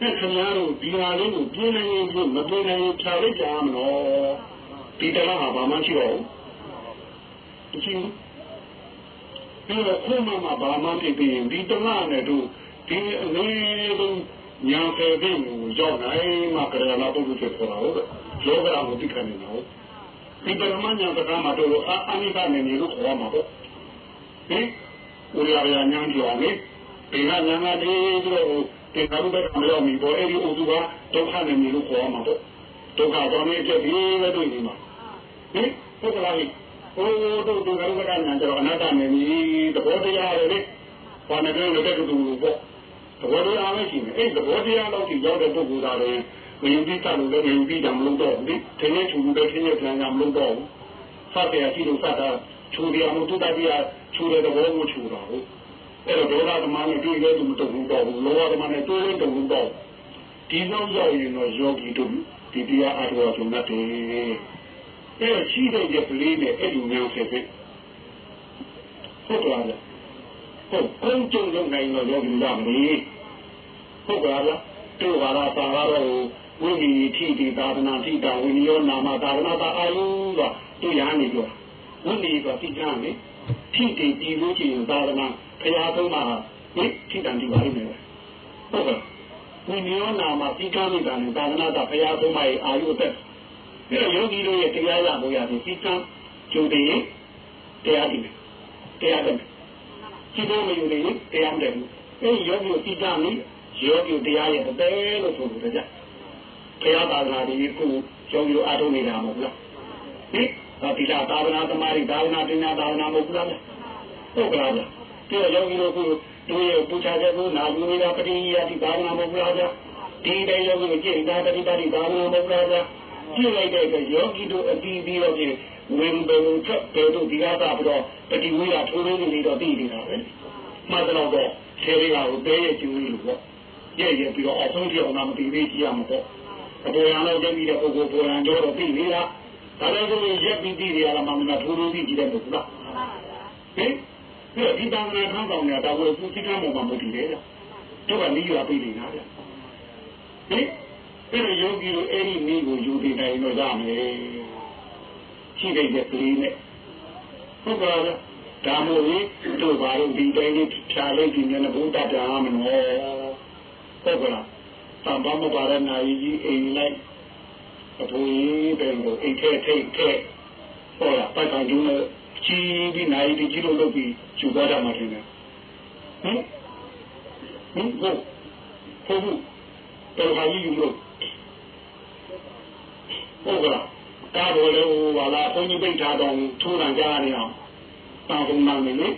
[SPEAKER 2] အဲ့ခင်ဗျားတို့ဒီဟာလေးကိုပြင်းနေရင်ပြမပြင်းနိုင်ရင်ဖြာလိုက်ကြမလို့ဒီတလားဟာဘာမှရှိတော့ဘူးရှိဘူးဒီတော့ခုမှမှဘာမှဖြစ်ပြီးဒီတလားနဲ့တို့ ဒီအနည်းဆုံးညာဖယ်ပြီးကိုရောက်နိုင်မှကြရလာပုဂ္ဂိုလ်ဖြစ်ပေါ်တာဟုတ်ယောဂရာကိုသိခံနေတာဟုတ်ဒီပရမညာစကားမှာတော့အာနိသနေနေလို့ခေါ်မှာပေါ့ဟင်ဦးရရညာကြောင်းလေဒီကညာငါဒီတို့ဒီကရုဘက်မရောက်မီပေါ့အဲ့ဒီဥစုကဒုက္ခနေနေလို့ခေါ်မှာပေါ့ဒုက္ခသွားနေချက်ဒီပဲတွေ့နေမှာဟင်ဟုတ်ကလားဟိုတို့ဒီကရုဘက်ကညာကြောင်းအနာတ္တနေပြီသဘောတရားရယ်လေဘာနဲ့လဲတဲ့တူပေါ့သ ဘောတရားလည်းရှိတယ်အဲ့သဘောတရားတော့ဒီရောက်တဲ့ပုဂ္ဂိုလ်သားတွေမယုံကြည်တာလို့လည်းမယုံကြည်ကြမလို့တော့ဘူးဒီနေ့ချူလို့ခင်းရပြန်ကြမလို့တော့ဘူးစတဲ့ရှိလို့စတာချူရအောင်တူတတ်ရချူတဲ့သဘောကိုချူတာဟုတ်အဲ့တော့ဒေါသသမားနဲ့တွေ့ရတဲ့မတုံဘူးတော့ဘူးလောဘသမားနဲ့တွေ့ရင်တုံဘူးတော့ဒီလောက်ရောက်ရင်တော့ယောဂီတို့ဒီတရားအားထုတ်ဆုံးတတ်တယ်အဲ့ရှိတဲ့ကြပလေးနဲ့အဲ့ဒီမျိုးဆက်ဖြစ်ဟုတ်ကဲ့ဟုတ်ကုန်းကျုံလုံးနိုင်တော့ယောဂီရမယ် ဟုတ်ကဲ့လားတို့ဘာသာပါတော့ဝိနည်းထိတိသာသနာထိတာဝိနည်းနာမသာသနာတာအာယုကတို့ရဟန်းနေပြောဝိနည်းကသိကြမယ်ထိတိပြီးလို့ရှိရင်သာသနာဘုရားသုံးပါဟင်ထိတန်ဒီပါလိမ့်မယ်ဟုတ်ကဲ့ဝိနည်းနာမပြီးကြမိတာနဲ့သာသနာတာဘုရားသုံးပါရဲ့အာယုအသက်ပြီးတော့ယောဂီတို့ရဲ့တရားရဖို့ရတယ်ပြီးကံကျုံတယ်တရားဒီတရားတယ်ဒီလိုမျိုးတွေတရားမတယ်ဘူးအဲဒီယောဂီကိုပြီးကြမိ ယောဂီတရားရဲ့အသေးလို့ဆိုလို့ကြဘုရားသာသနာဒီကိုယောဂီတို့အားထုတ်နေတာမဟုတ်လားဟင်ဒီလာသာသနာသမားတွေသာသနာပညာသာသနာမဟုတ်လားဟုတ်ကလားဒီယောဂီတို့ကိုတို့ရဲ့ပူဇာချက်ကိုနာဘူးနေတာပရိယာတိသာသနာမဟုတ်လားဒီတဲ့ယောဂီကိုကြည့်တာတတိတတိသာသနာမဟုတ်လားကြည့်လိုက်တဲ့အခါယောဂီတို့အတီးပြီးတော့ပြင်ဝင်ဘုံချက်ဘယ်တို့ဒီကားတာပြီးတော့ပฏิဝိရထိုးထိုးနေတော့တည်နေတာပဲမှတ်တော့တော့ခြေရည်ကိုတဲရဲ့ကျူးလို့ပေါ့ ရဲ့ရဲ့ပြီးတော့အဆုံးထိအောင်မတည်သေးကြည့်ရမှာပေါ့အပေါ်ရန်တော့တည်ပြီးတဲ့ပုဂ္ဂိုလ်ပေါ်ရန်တော့ပြီးပြီလားဒါလည်းဆိုရင်ရက်ပြီးပြီးရလားမမနာထိုးထိုးပြီးကြည့်တယ်မဟုတ်လားဟင်ဒီတန်ခါထောင်းဆောင်နေတာတော့သူစိတ်ကမှမမတည်လေတော့ကနီးရပြီးနေတာဗျဟင်အဲ့ဒီယောဂီတို့အဲ့ဒီနည်းကိုယူတည်နိုင်တော့ရမယ်ရှိတဲ့ကလေးနဲ့ဟုတ်ပါလားဒါမို့လေတို့ဘာလို့ဒီတိုင်းလေးဖြာလိုက်ဒီမျက်နှာဘုဒ္ဓတရားမနော် ဟုတ်ကလားသံဘာမပါရနာကြီးအိမ်လိုက်အဖိုးကြီးတဲ့ကိုအိတ်ထဲထိတ်ထဲဟောလားပိုက်ကကျူးနဲ့ကြီးပြီးနိုင်ပြီးကြီးလို့လုပ်ပြီးကျူသွားကြမှာတင်တယ်ဟင်ဟင်ဟုတ်ဟုတ်ဘူးတော်ဟာကြီးယူလို့ဟုတ်ကလားတားတော်လည်းဟိုပါလားဘုန်းကြီးပိတ်ထားတော့ထိုးတန်ကြရအောင်တာဘုံနာနေလေ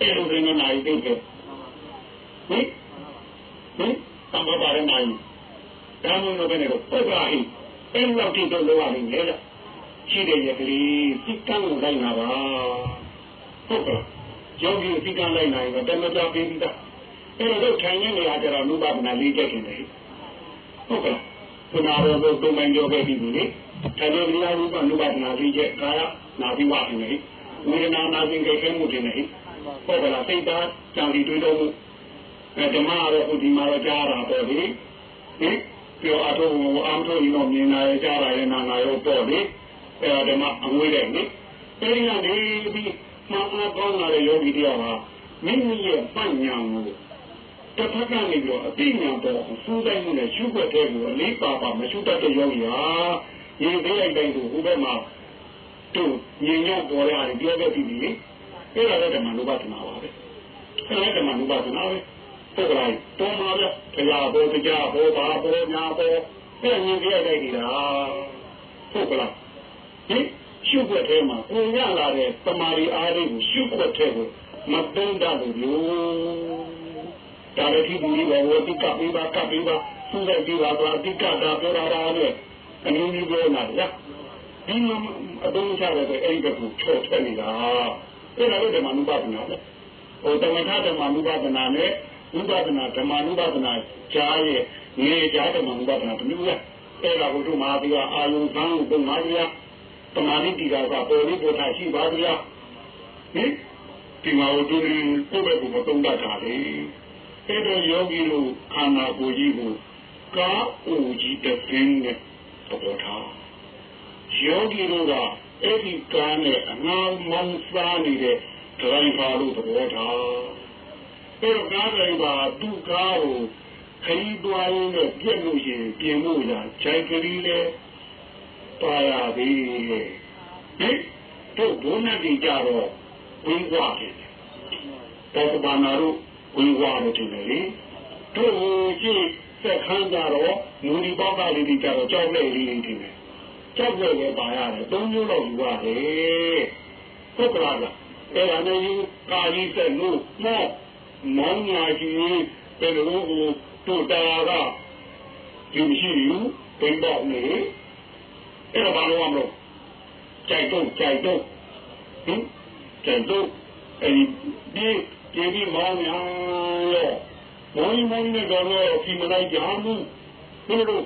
[SPEAKER 2] အဲ့လိုကနေနိုင်ပြီးတယ်ဟင် ဟင်သံဃာပါရနိုင်ဒါမှမဟုတ်ဘယ်နဲ့တော့ပုဂ္ဂလာဟိအဲ့လောက်တိတော့လောရနေလေလားရှိတဲ့ရကလေးစိတ်ကန်းကိုလိုက်လာပါဟုတ်ကဲ့ယောဂီစိတ်ကန်းလိုက်နိုင်တော့တမကြပေးပြီးသားအဲ့တော့ထိုင်နေနေရကြတော့လူပဒနာလေးချက်နေတယ်ဟုတ်ကဲ့ခုနကတော့ဘုံပိုင်းကြောခဲ့ပြီလေထိုင်နေနေရလူကလူပဒနာလေးချက်ကာယနာပြီးပါနေဝေဒနာနာခြင်းကြိတ်မှုတင်နေဟုတ်ကဲ့လားစိတ်သားကြံပြီးတွေးတော့မှုအဲ ဓမ္မတော့ဟိုဒီမှာတော့ကြားတာပေါ့လေဟင်ပြောအထုံးအမ်ထုံးတော့မြင်လာရကြားလာရနာနာရောပေါ့လေအဲဓမ္မအငွေးတယ်နိအဲဒီကနေပြီးမှန်မှန်ကောင်းလာတဲ့ယောဂီတရားဟာမိမိရဲ့ပညာကိုတစ်ဖက်ကနေပြီးတော့အသိဉာဏ်ပေါ်စူးစိုက်မှုနဲ့ရှုွက်တဲ့ကိုအလေးပါပါမရှုတတ်တဲ့ယောဂီဟာရင်သေးလိုက်တိုင်းကိုဟိုဘက်မှာတို့ညင်ညောပေါ်ရတယ်ပြောခဲ့ပြီလေအဲ့ဒါလည်းဓမ္မနုပါဒနာပါပဲအဲ့ဒါလည်းဓမ္မနုပါဒနာပဲ ပုဂ္ဂလာတော်မှာဗျတရားဘောတရားဘောဘာဘောညာဘောအဲ့ညင်ကြရတဲ့ဒီလားပုဂ္ဂလာဟင်ရှုွက်ထဲမှာကိုရလာတဲ့တမာရီအားတွေကိုရှုွက်ထဲကိုမတုံးတတ်လို့ဒါလည်းဒီဘူးလေးဘောဝတိကပေးပါကပ်ပေးပါစူးစိုက်ပေးပါတော့အတိကတာပြောတာလားနဲ့အနည်းကြီးပြောနေတာဗျဒီမှာအတုံးချတဲ့အဲ့ဒီဘက်ကိုချော့ထွက်နေတာအဲ့ဒါလည်းဓမ္မနုပါဒနာပဲဟိုတမထဓမ္မနုပါဒနာနဲ့ ဥပဒနာဓမ္မနုပါဒနာကြားရဲ့နေကြားဓမ္မနုပါဒနာတမျိုးလဲအဲ့ဒါကိုတို့မဟာသီဝအာယုသံကိုပုံပါဗျာတမာတိတီတာကပေါ်လေးပေါ်ထားရှိပါဗျာဟင်ဒီမှာတို့ဒီကိုယ့်ဘက်ကိုမတုံးတတ်တာလေအဲ့တော့ယောဂီတို့ခန္ဓာကိုယ်ကြီးကိုကာအိုကြီးတဲ့ပြင်းနဲ့ပေါ်ထားယောဂီတို့ကအဲ့ဒီကားနဲ့အငါမောင်းစားနေတဲ့ဒရိုင်ဘာလို့သဘောထား အဲ့တော့ကားဒရိုင်ဘာသူ့ကားကိုခရီးသွားရင်းနဲ့ပြက်လို့ရှိရင်ပြင်ဖို့ရဂျိုက်ကလေးလဲပါရပြီဟတို့ဒုနတ်တွေကြတော့ဝင်းကွာတယ်တော်ဘာနာတို့ဝင်းကွာလို့ထင်တယ်လေတို့ရှိစက်ခန်းကြတော့မူဒီပေါက်ကလေးတွေကြတော့ကြောက်လေလေးလေးထင်တယ်ကြောက်လေပဲပါရတယ်သုံးမျိုးလောက်ယူရတယ်ဟုတ်ကလားအဲ့ဒါနဲ့ယူကာကြီးစက်လို့မော မောင်းညာကြီးဘယ်လိုတို့တာကယူရှိယူဘယ်တော့နေအဲ့ဒါဘာလို့မလို့ကြိုက်တော့ကြိုက်တော့ဟင်ကြိုက်တော့အဲ့ဒီဒီဒီမောင်းညာရောမောင်းမောင်းနဲ့တော့ဒီမလိုက်ကြဘူးဘယ်လို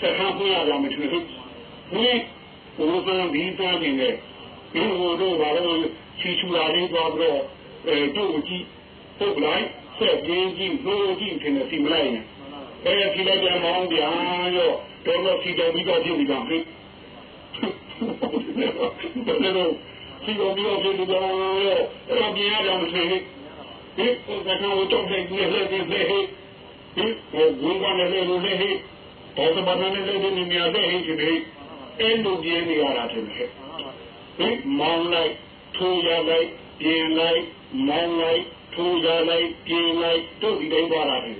[SPEAKER 2] ဆက်ခံပြရမှာမဖြစ်ဘူးဒီဘုရားဒီသားနေတယ်ဒီဟိုတို့ဘာလို့ချီချူလာလေးတော့တော့ အဲတို့ကြည့်ပုတ်လိုက်ဆက်ပြင်းကြည့်ဟိုကြည့်ထင်တယ်ဒီမလိုက်ရင်အဲဒီလိုက်ကြမောင်းပြန်ရောတော်တော်စီတော်ပြီးတော့ပြုတ်ပြီးတော့ဘယ်လိုစီတော်ပြီးတော့ပြုတ်ပြီးတော့ရောအဲ့ဒီရအောင်ဆိုရင်ဒီကိုယ်ကတော့တော့ပြည့်နေလေဒီလေဒီကိုဘုရားနဲ့လေလေဟိတော်စပါးနဲ့လေဒီမြာလေဟိဒီအဲ့လိုပြင်းနေရတာတယ်ဟိမောင်းလိုက်ထိုးရလိုက်ပြင်းလိုက် မောင်းလိုက်ထိုးရလိုက်ပြင်းလိုက်တို့ဒီတိုင်းသွားတာတယ်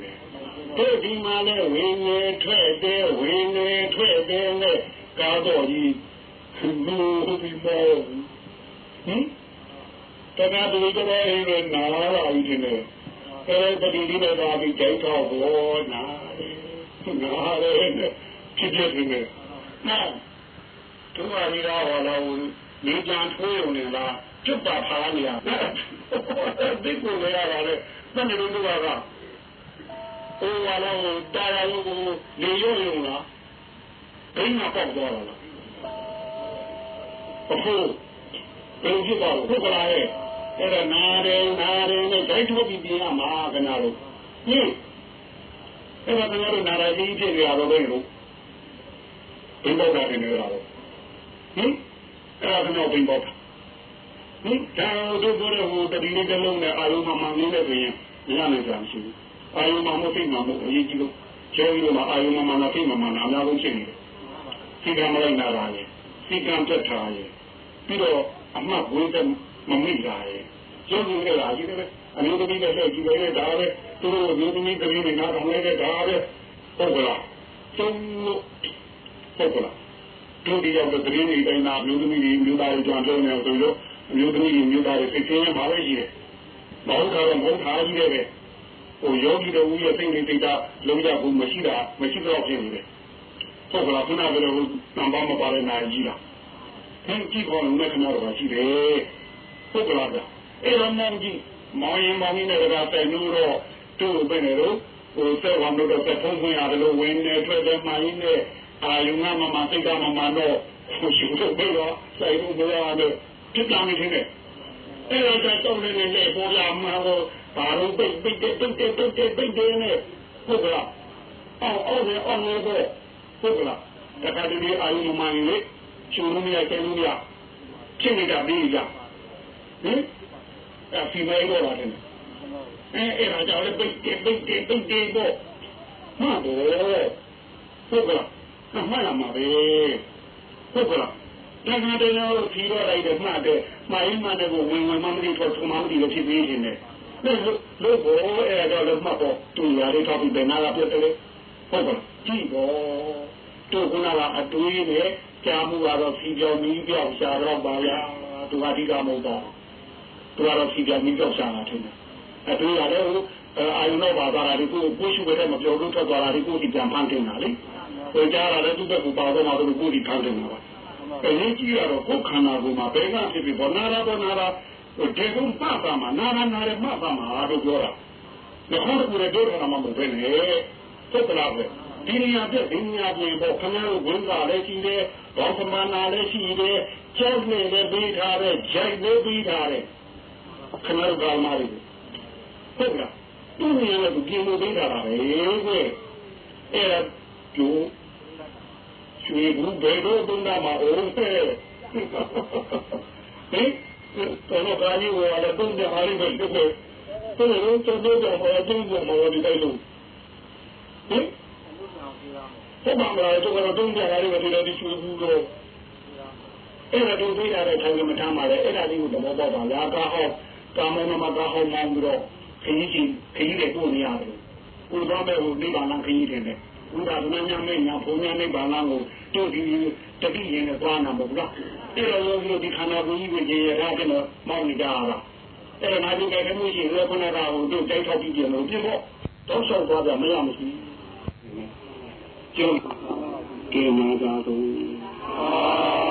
[SPEAKER 2] တို့ဒီမှာလဲဝင်းငယ်ထွက်တယ်ဝင်းငယ်ထွက်တယ်နဲ့ကားတော်ကြီးလူဒီမောဟင်တကယ်တူကြတယ်လေနာလာပြီဒီနေ့အဲဒီဒီလေးတော့ဒီကြိုက်တော့ဘောနာနာရဲဖြစ်ဖြစ်နေတယ်နော်တို့ပါရီတော့ဟောတော့နေကြံထိုးရုံနဲ့လား ကျွတ်ပါဖားနေရဒီကိုလေရတာလေတနေ့တို့ကဟိုဟာတော့တာယာလို့လေရုံရုံလားဘိန်းမှာပေါက်သွားတာလားအခုဘယ်ဖြစ်သွားလို့ဟုတ်ကလားရဲ့အဲ့ဒါနာတယ်နာတယ်နဲ့ဒိုက်ထုတ်ပြီးပြင်ရမှာကနာလို့ဟင်အဲ့ဒါကလည်းနာရပြီးဖြစ်ရတော့လို့ဘိန်းပေါက်တာနေရတော့ဟင်အဲ့ဒါကတော့ဘိန်းပေါက်တာ ဟင်ဒါတို့တို့ဟိုတတိလေးတစ်လုံးနဲ့အာယုံမှမှနေနေပြင်ရနိုင်ကြမရှိဘူးအာယုံမှမသိမှမအရေးကြီးလို့ကျဲလို့မှအာယုံမှမနာသိမှမနာအများဆုံးဖြစ်နေတယ်စီကံမလိုက်နာတာလေစီကံပြတ်ထားရဲ့ပြီးတော့အမှတ်ဝေးတဲ့မမိတာရဲ့ကျုပ်ကလည်းအာကြီးတယ်အမျိုးသမီးနဲ့လက်ကြည့်ပဲဒါပဲသူတို့အမျိုးသမီးကလေးနဲ့နားထောင်နေတဲ့ဒါပဲဟုတ်ကလားကျုံလို့ဟုတ်ကလားတို့ဒီရောက်တဲ့တရင်တွေတိုင်းနာမျိုးသမီးတွေမျိုးသားတွေကြွပြောနေအောင်ဆိုလို့အ မျိုးသမီးတွေမျိုးသားတွေသိချင်းရမှာပဲရှိတယ်။မဟုတ်တာတော့မဟုတ်တာကြီးတယ်ပဲ။ဟိုယောဂီတို့ဦးရဲ့စိတ်နဲ့စိတ်ဓာတ်လုံးရဖို့မရှိတာမရှိတော့ဖြစ်နေတယ်။ဟုတ်ကလားခုနကလည်းနံပါတ်မပါတဲ့နိုင်ကြီးလား။သင်ကြည့်ပေါ်လို့လည်းခဏတော့ရှိတယ်။ဟုတ်ကလားဗျ။အဲ့တော့မောင်ကြီးမောင်ရင်မောင်ကြီးနဲ့ကတိုင်လို့တော့တို့ပဲနေတော့ဟိုဆက်ဝမ်းတို့တော့ဖုံးဖွင့်ရတယ်လို့ဝင်နေထွက်တယ်မိုင်းနဲ့အာယုံကမမစိတ်ကမမတော့ရှိတော့ဘယ်တော့ဆိုင်လို့ဘယ်တော့ ပြစ်တာနေတယ်အဲ့တော့တော့နေနေလေပေါ်လာမှာတော့ဘာလို့ပိတ်ပိတ်ပိတ်ပိတ်ပိတ်ပိတ်ပိတ်ပိတ်နေဟုတ်ကလားအော်အော်လေအော်လေဟုတ်ကလားတခါတလေအာယုံမမိုင်းလေချူလို့မရကျလို့မရဖြစ်နေတာပြီးကြဟင်အဲ့ဒီမဲတော့လာတယ်အဲအဲ့ဒါကြောင့်လေပိတ်ပိတ်ပိတ်ပိတ်ပိတ်ပေါ့မှန်တယ်ဟုတ်ကလားမှန်လာမှာပဲဟုတ်ကလား တခါတည်းရောဖြီးတော့လိုက်တယ်မှတ်တယ်မှားရင်မှတ်တယ်ကိုဝင်ဝင်မမသိတော့ထုံမမသိလို့ဖြစ်ပြီးနေတယ်လို့လို့ဘောအဲ့တော့လည်းမှတ်တော့သူရတဲ့ထောက်ပြီးဘယ်နာကပြတ်တယ်ဟုတ်ကလားကြည့်တော့တို့ကနာကအတွေးနဲ့ကြာမှုကတော့ဖြီးပြောင်းပြီးပြောင်းရှာတော့ပါလားသူကအဓိကမဟုတ်တော့သူကတော့ဖြီးပြောင်းပြီးပြောင်းရှာတာထင်တယ်အတွေးရတယ်အာယုံတော့ပါသွားတာဒီကိုကိုရှိခဲ့တဲ့မပြောလို့ထွက်သွားတာဒီကိုဒီပြန်ဖန်တင်တာလေဟိုကြားရတယ်သူ့ဘက်ကပါတော့မှသူကိုဒီဖန်တင်တာပါ အရေးကြီးရတော့ကိုယ်ခန္ဓာကိုယ်မှာဘယ်ကဖြစ်ဖြစ်ဘောနာရာဘောနာရာဒီကုန်းပတ်ပါမှာနာနာနာရမှတ်ပါမှာလို့ပြောတာဒီခုကလည်းတို့ရမှာမဟုတ်ပဲလေသုတ်ကလာပဲဒီနေရာပြဒီနေရာပြင်ပေါ့ခဏလို့ဝင်ကလည်းရှိတယ်ဘောကမနာလည်းရှိတယ်ကျောင်းနဲ့လည်းပြီးထားတယ်ဂျိုက်လည်းပြီးထားတယ်ခဏလို့ကောင်းပါလိမ့်ဟုတ်လားသူ့နေရာကပြင်လို့ပြီးထားတာပဲကွအဲ့ဒါကျိုး ရွှေဘူးဘယ်တော့တုန်းကမှအိုးဟဲ့ဟင်တော်တော်ကာကြီးဝါလည်းတုန်းကအားလေးပဲဖြစ်တယ်သူတို့ကျွန်တော်တို့ကတော့အကျဉ်းချုပ်မှာဒီတိုင်းလို့ဟင်ဟုတ်ပါမလားကျွန်တော်တုန်းကအားလေးပဲဒီလိုဒီရွှေဘူးတော့အဲ့ဒါတို့သိရတဲ့ထိုင်ကမ္မထမ်းပါလေအဲ့ဒါလေးကိုသဘောပေါက်ပါလားကာဟောကာမောနမကာဟောမောင်းပြီးတော့ခကြီးကြီးခကြီးတွေပို့နေရတယ်ကိုသွားမဲ့ဟိုနိဗ္ဗာန်ခကြီးတွေနဲ့ ဘုရားသနာညမဲ့ညာဘုံညာနိဗ္ဗာန်ကိုတို့ဒီတတိရင်နဲ့သွားနာမဟုတ်လားအဲ့တော့ယောဂီတို့ဒီခန္ဓာကိုယ်ကြီးကိုကျေရတာကျတော့မောင်းနေကြရတာအဲ့ဒါနာဒီကဲမှုရှိရခဏတာကိုတို့တိုက်ထောက်ပြီးပြင်လို့ပြင်ဖို့တော့ဆောက်သွားကြမရမရှိကျုံကေနာသာတော့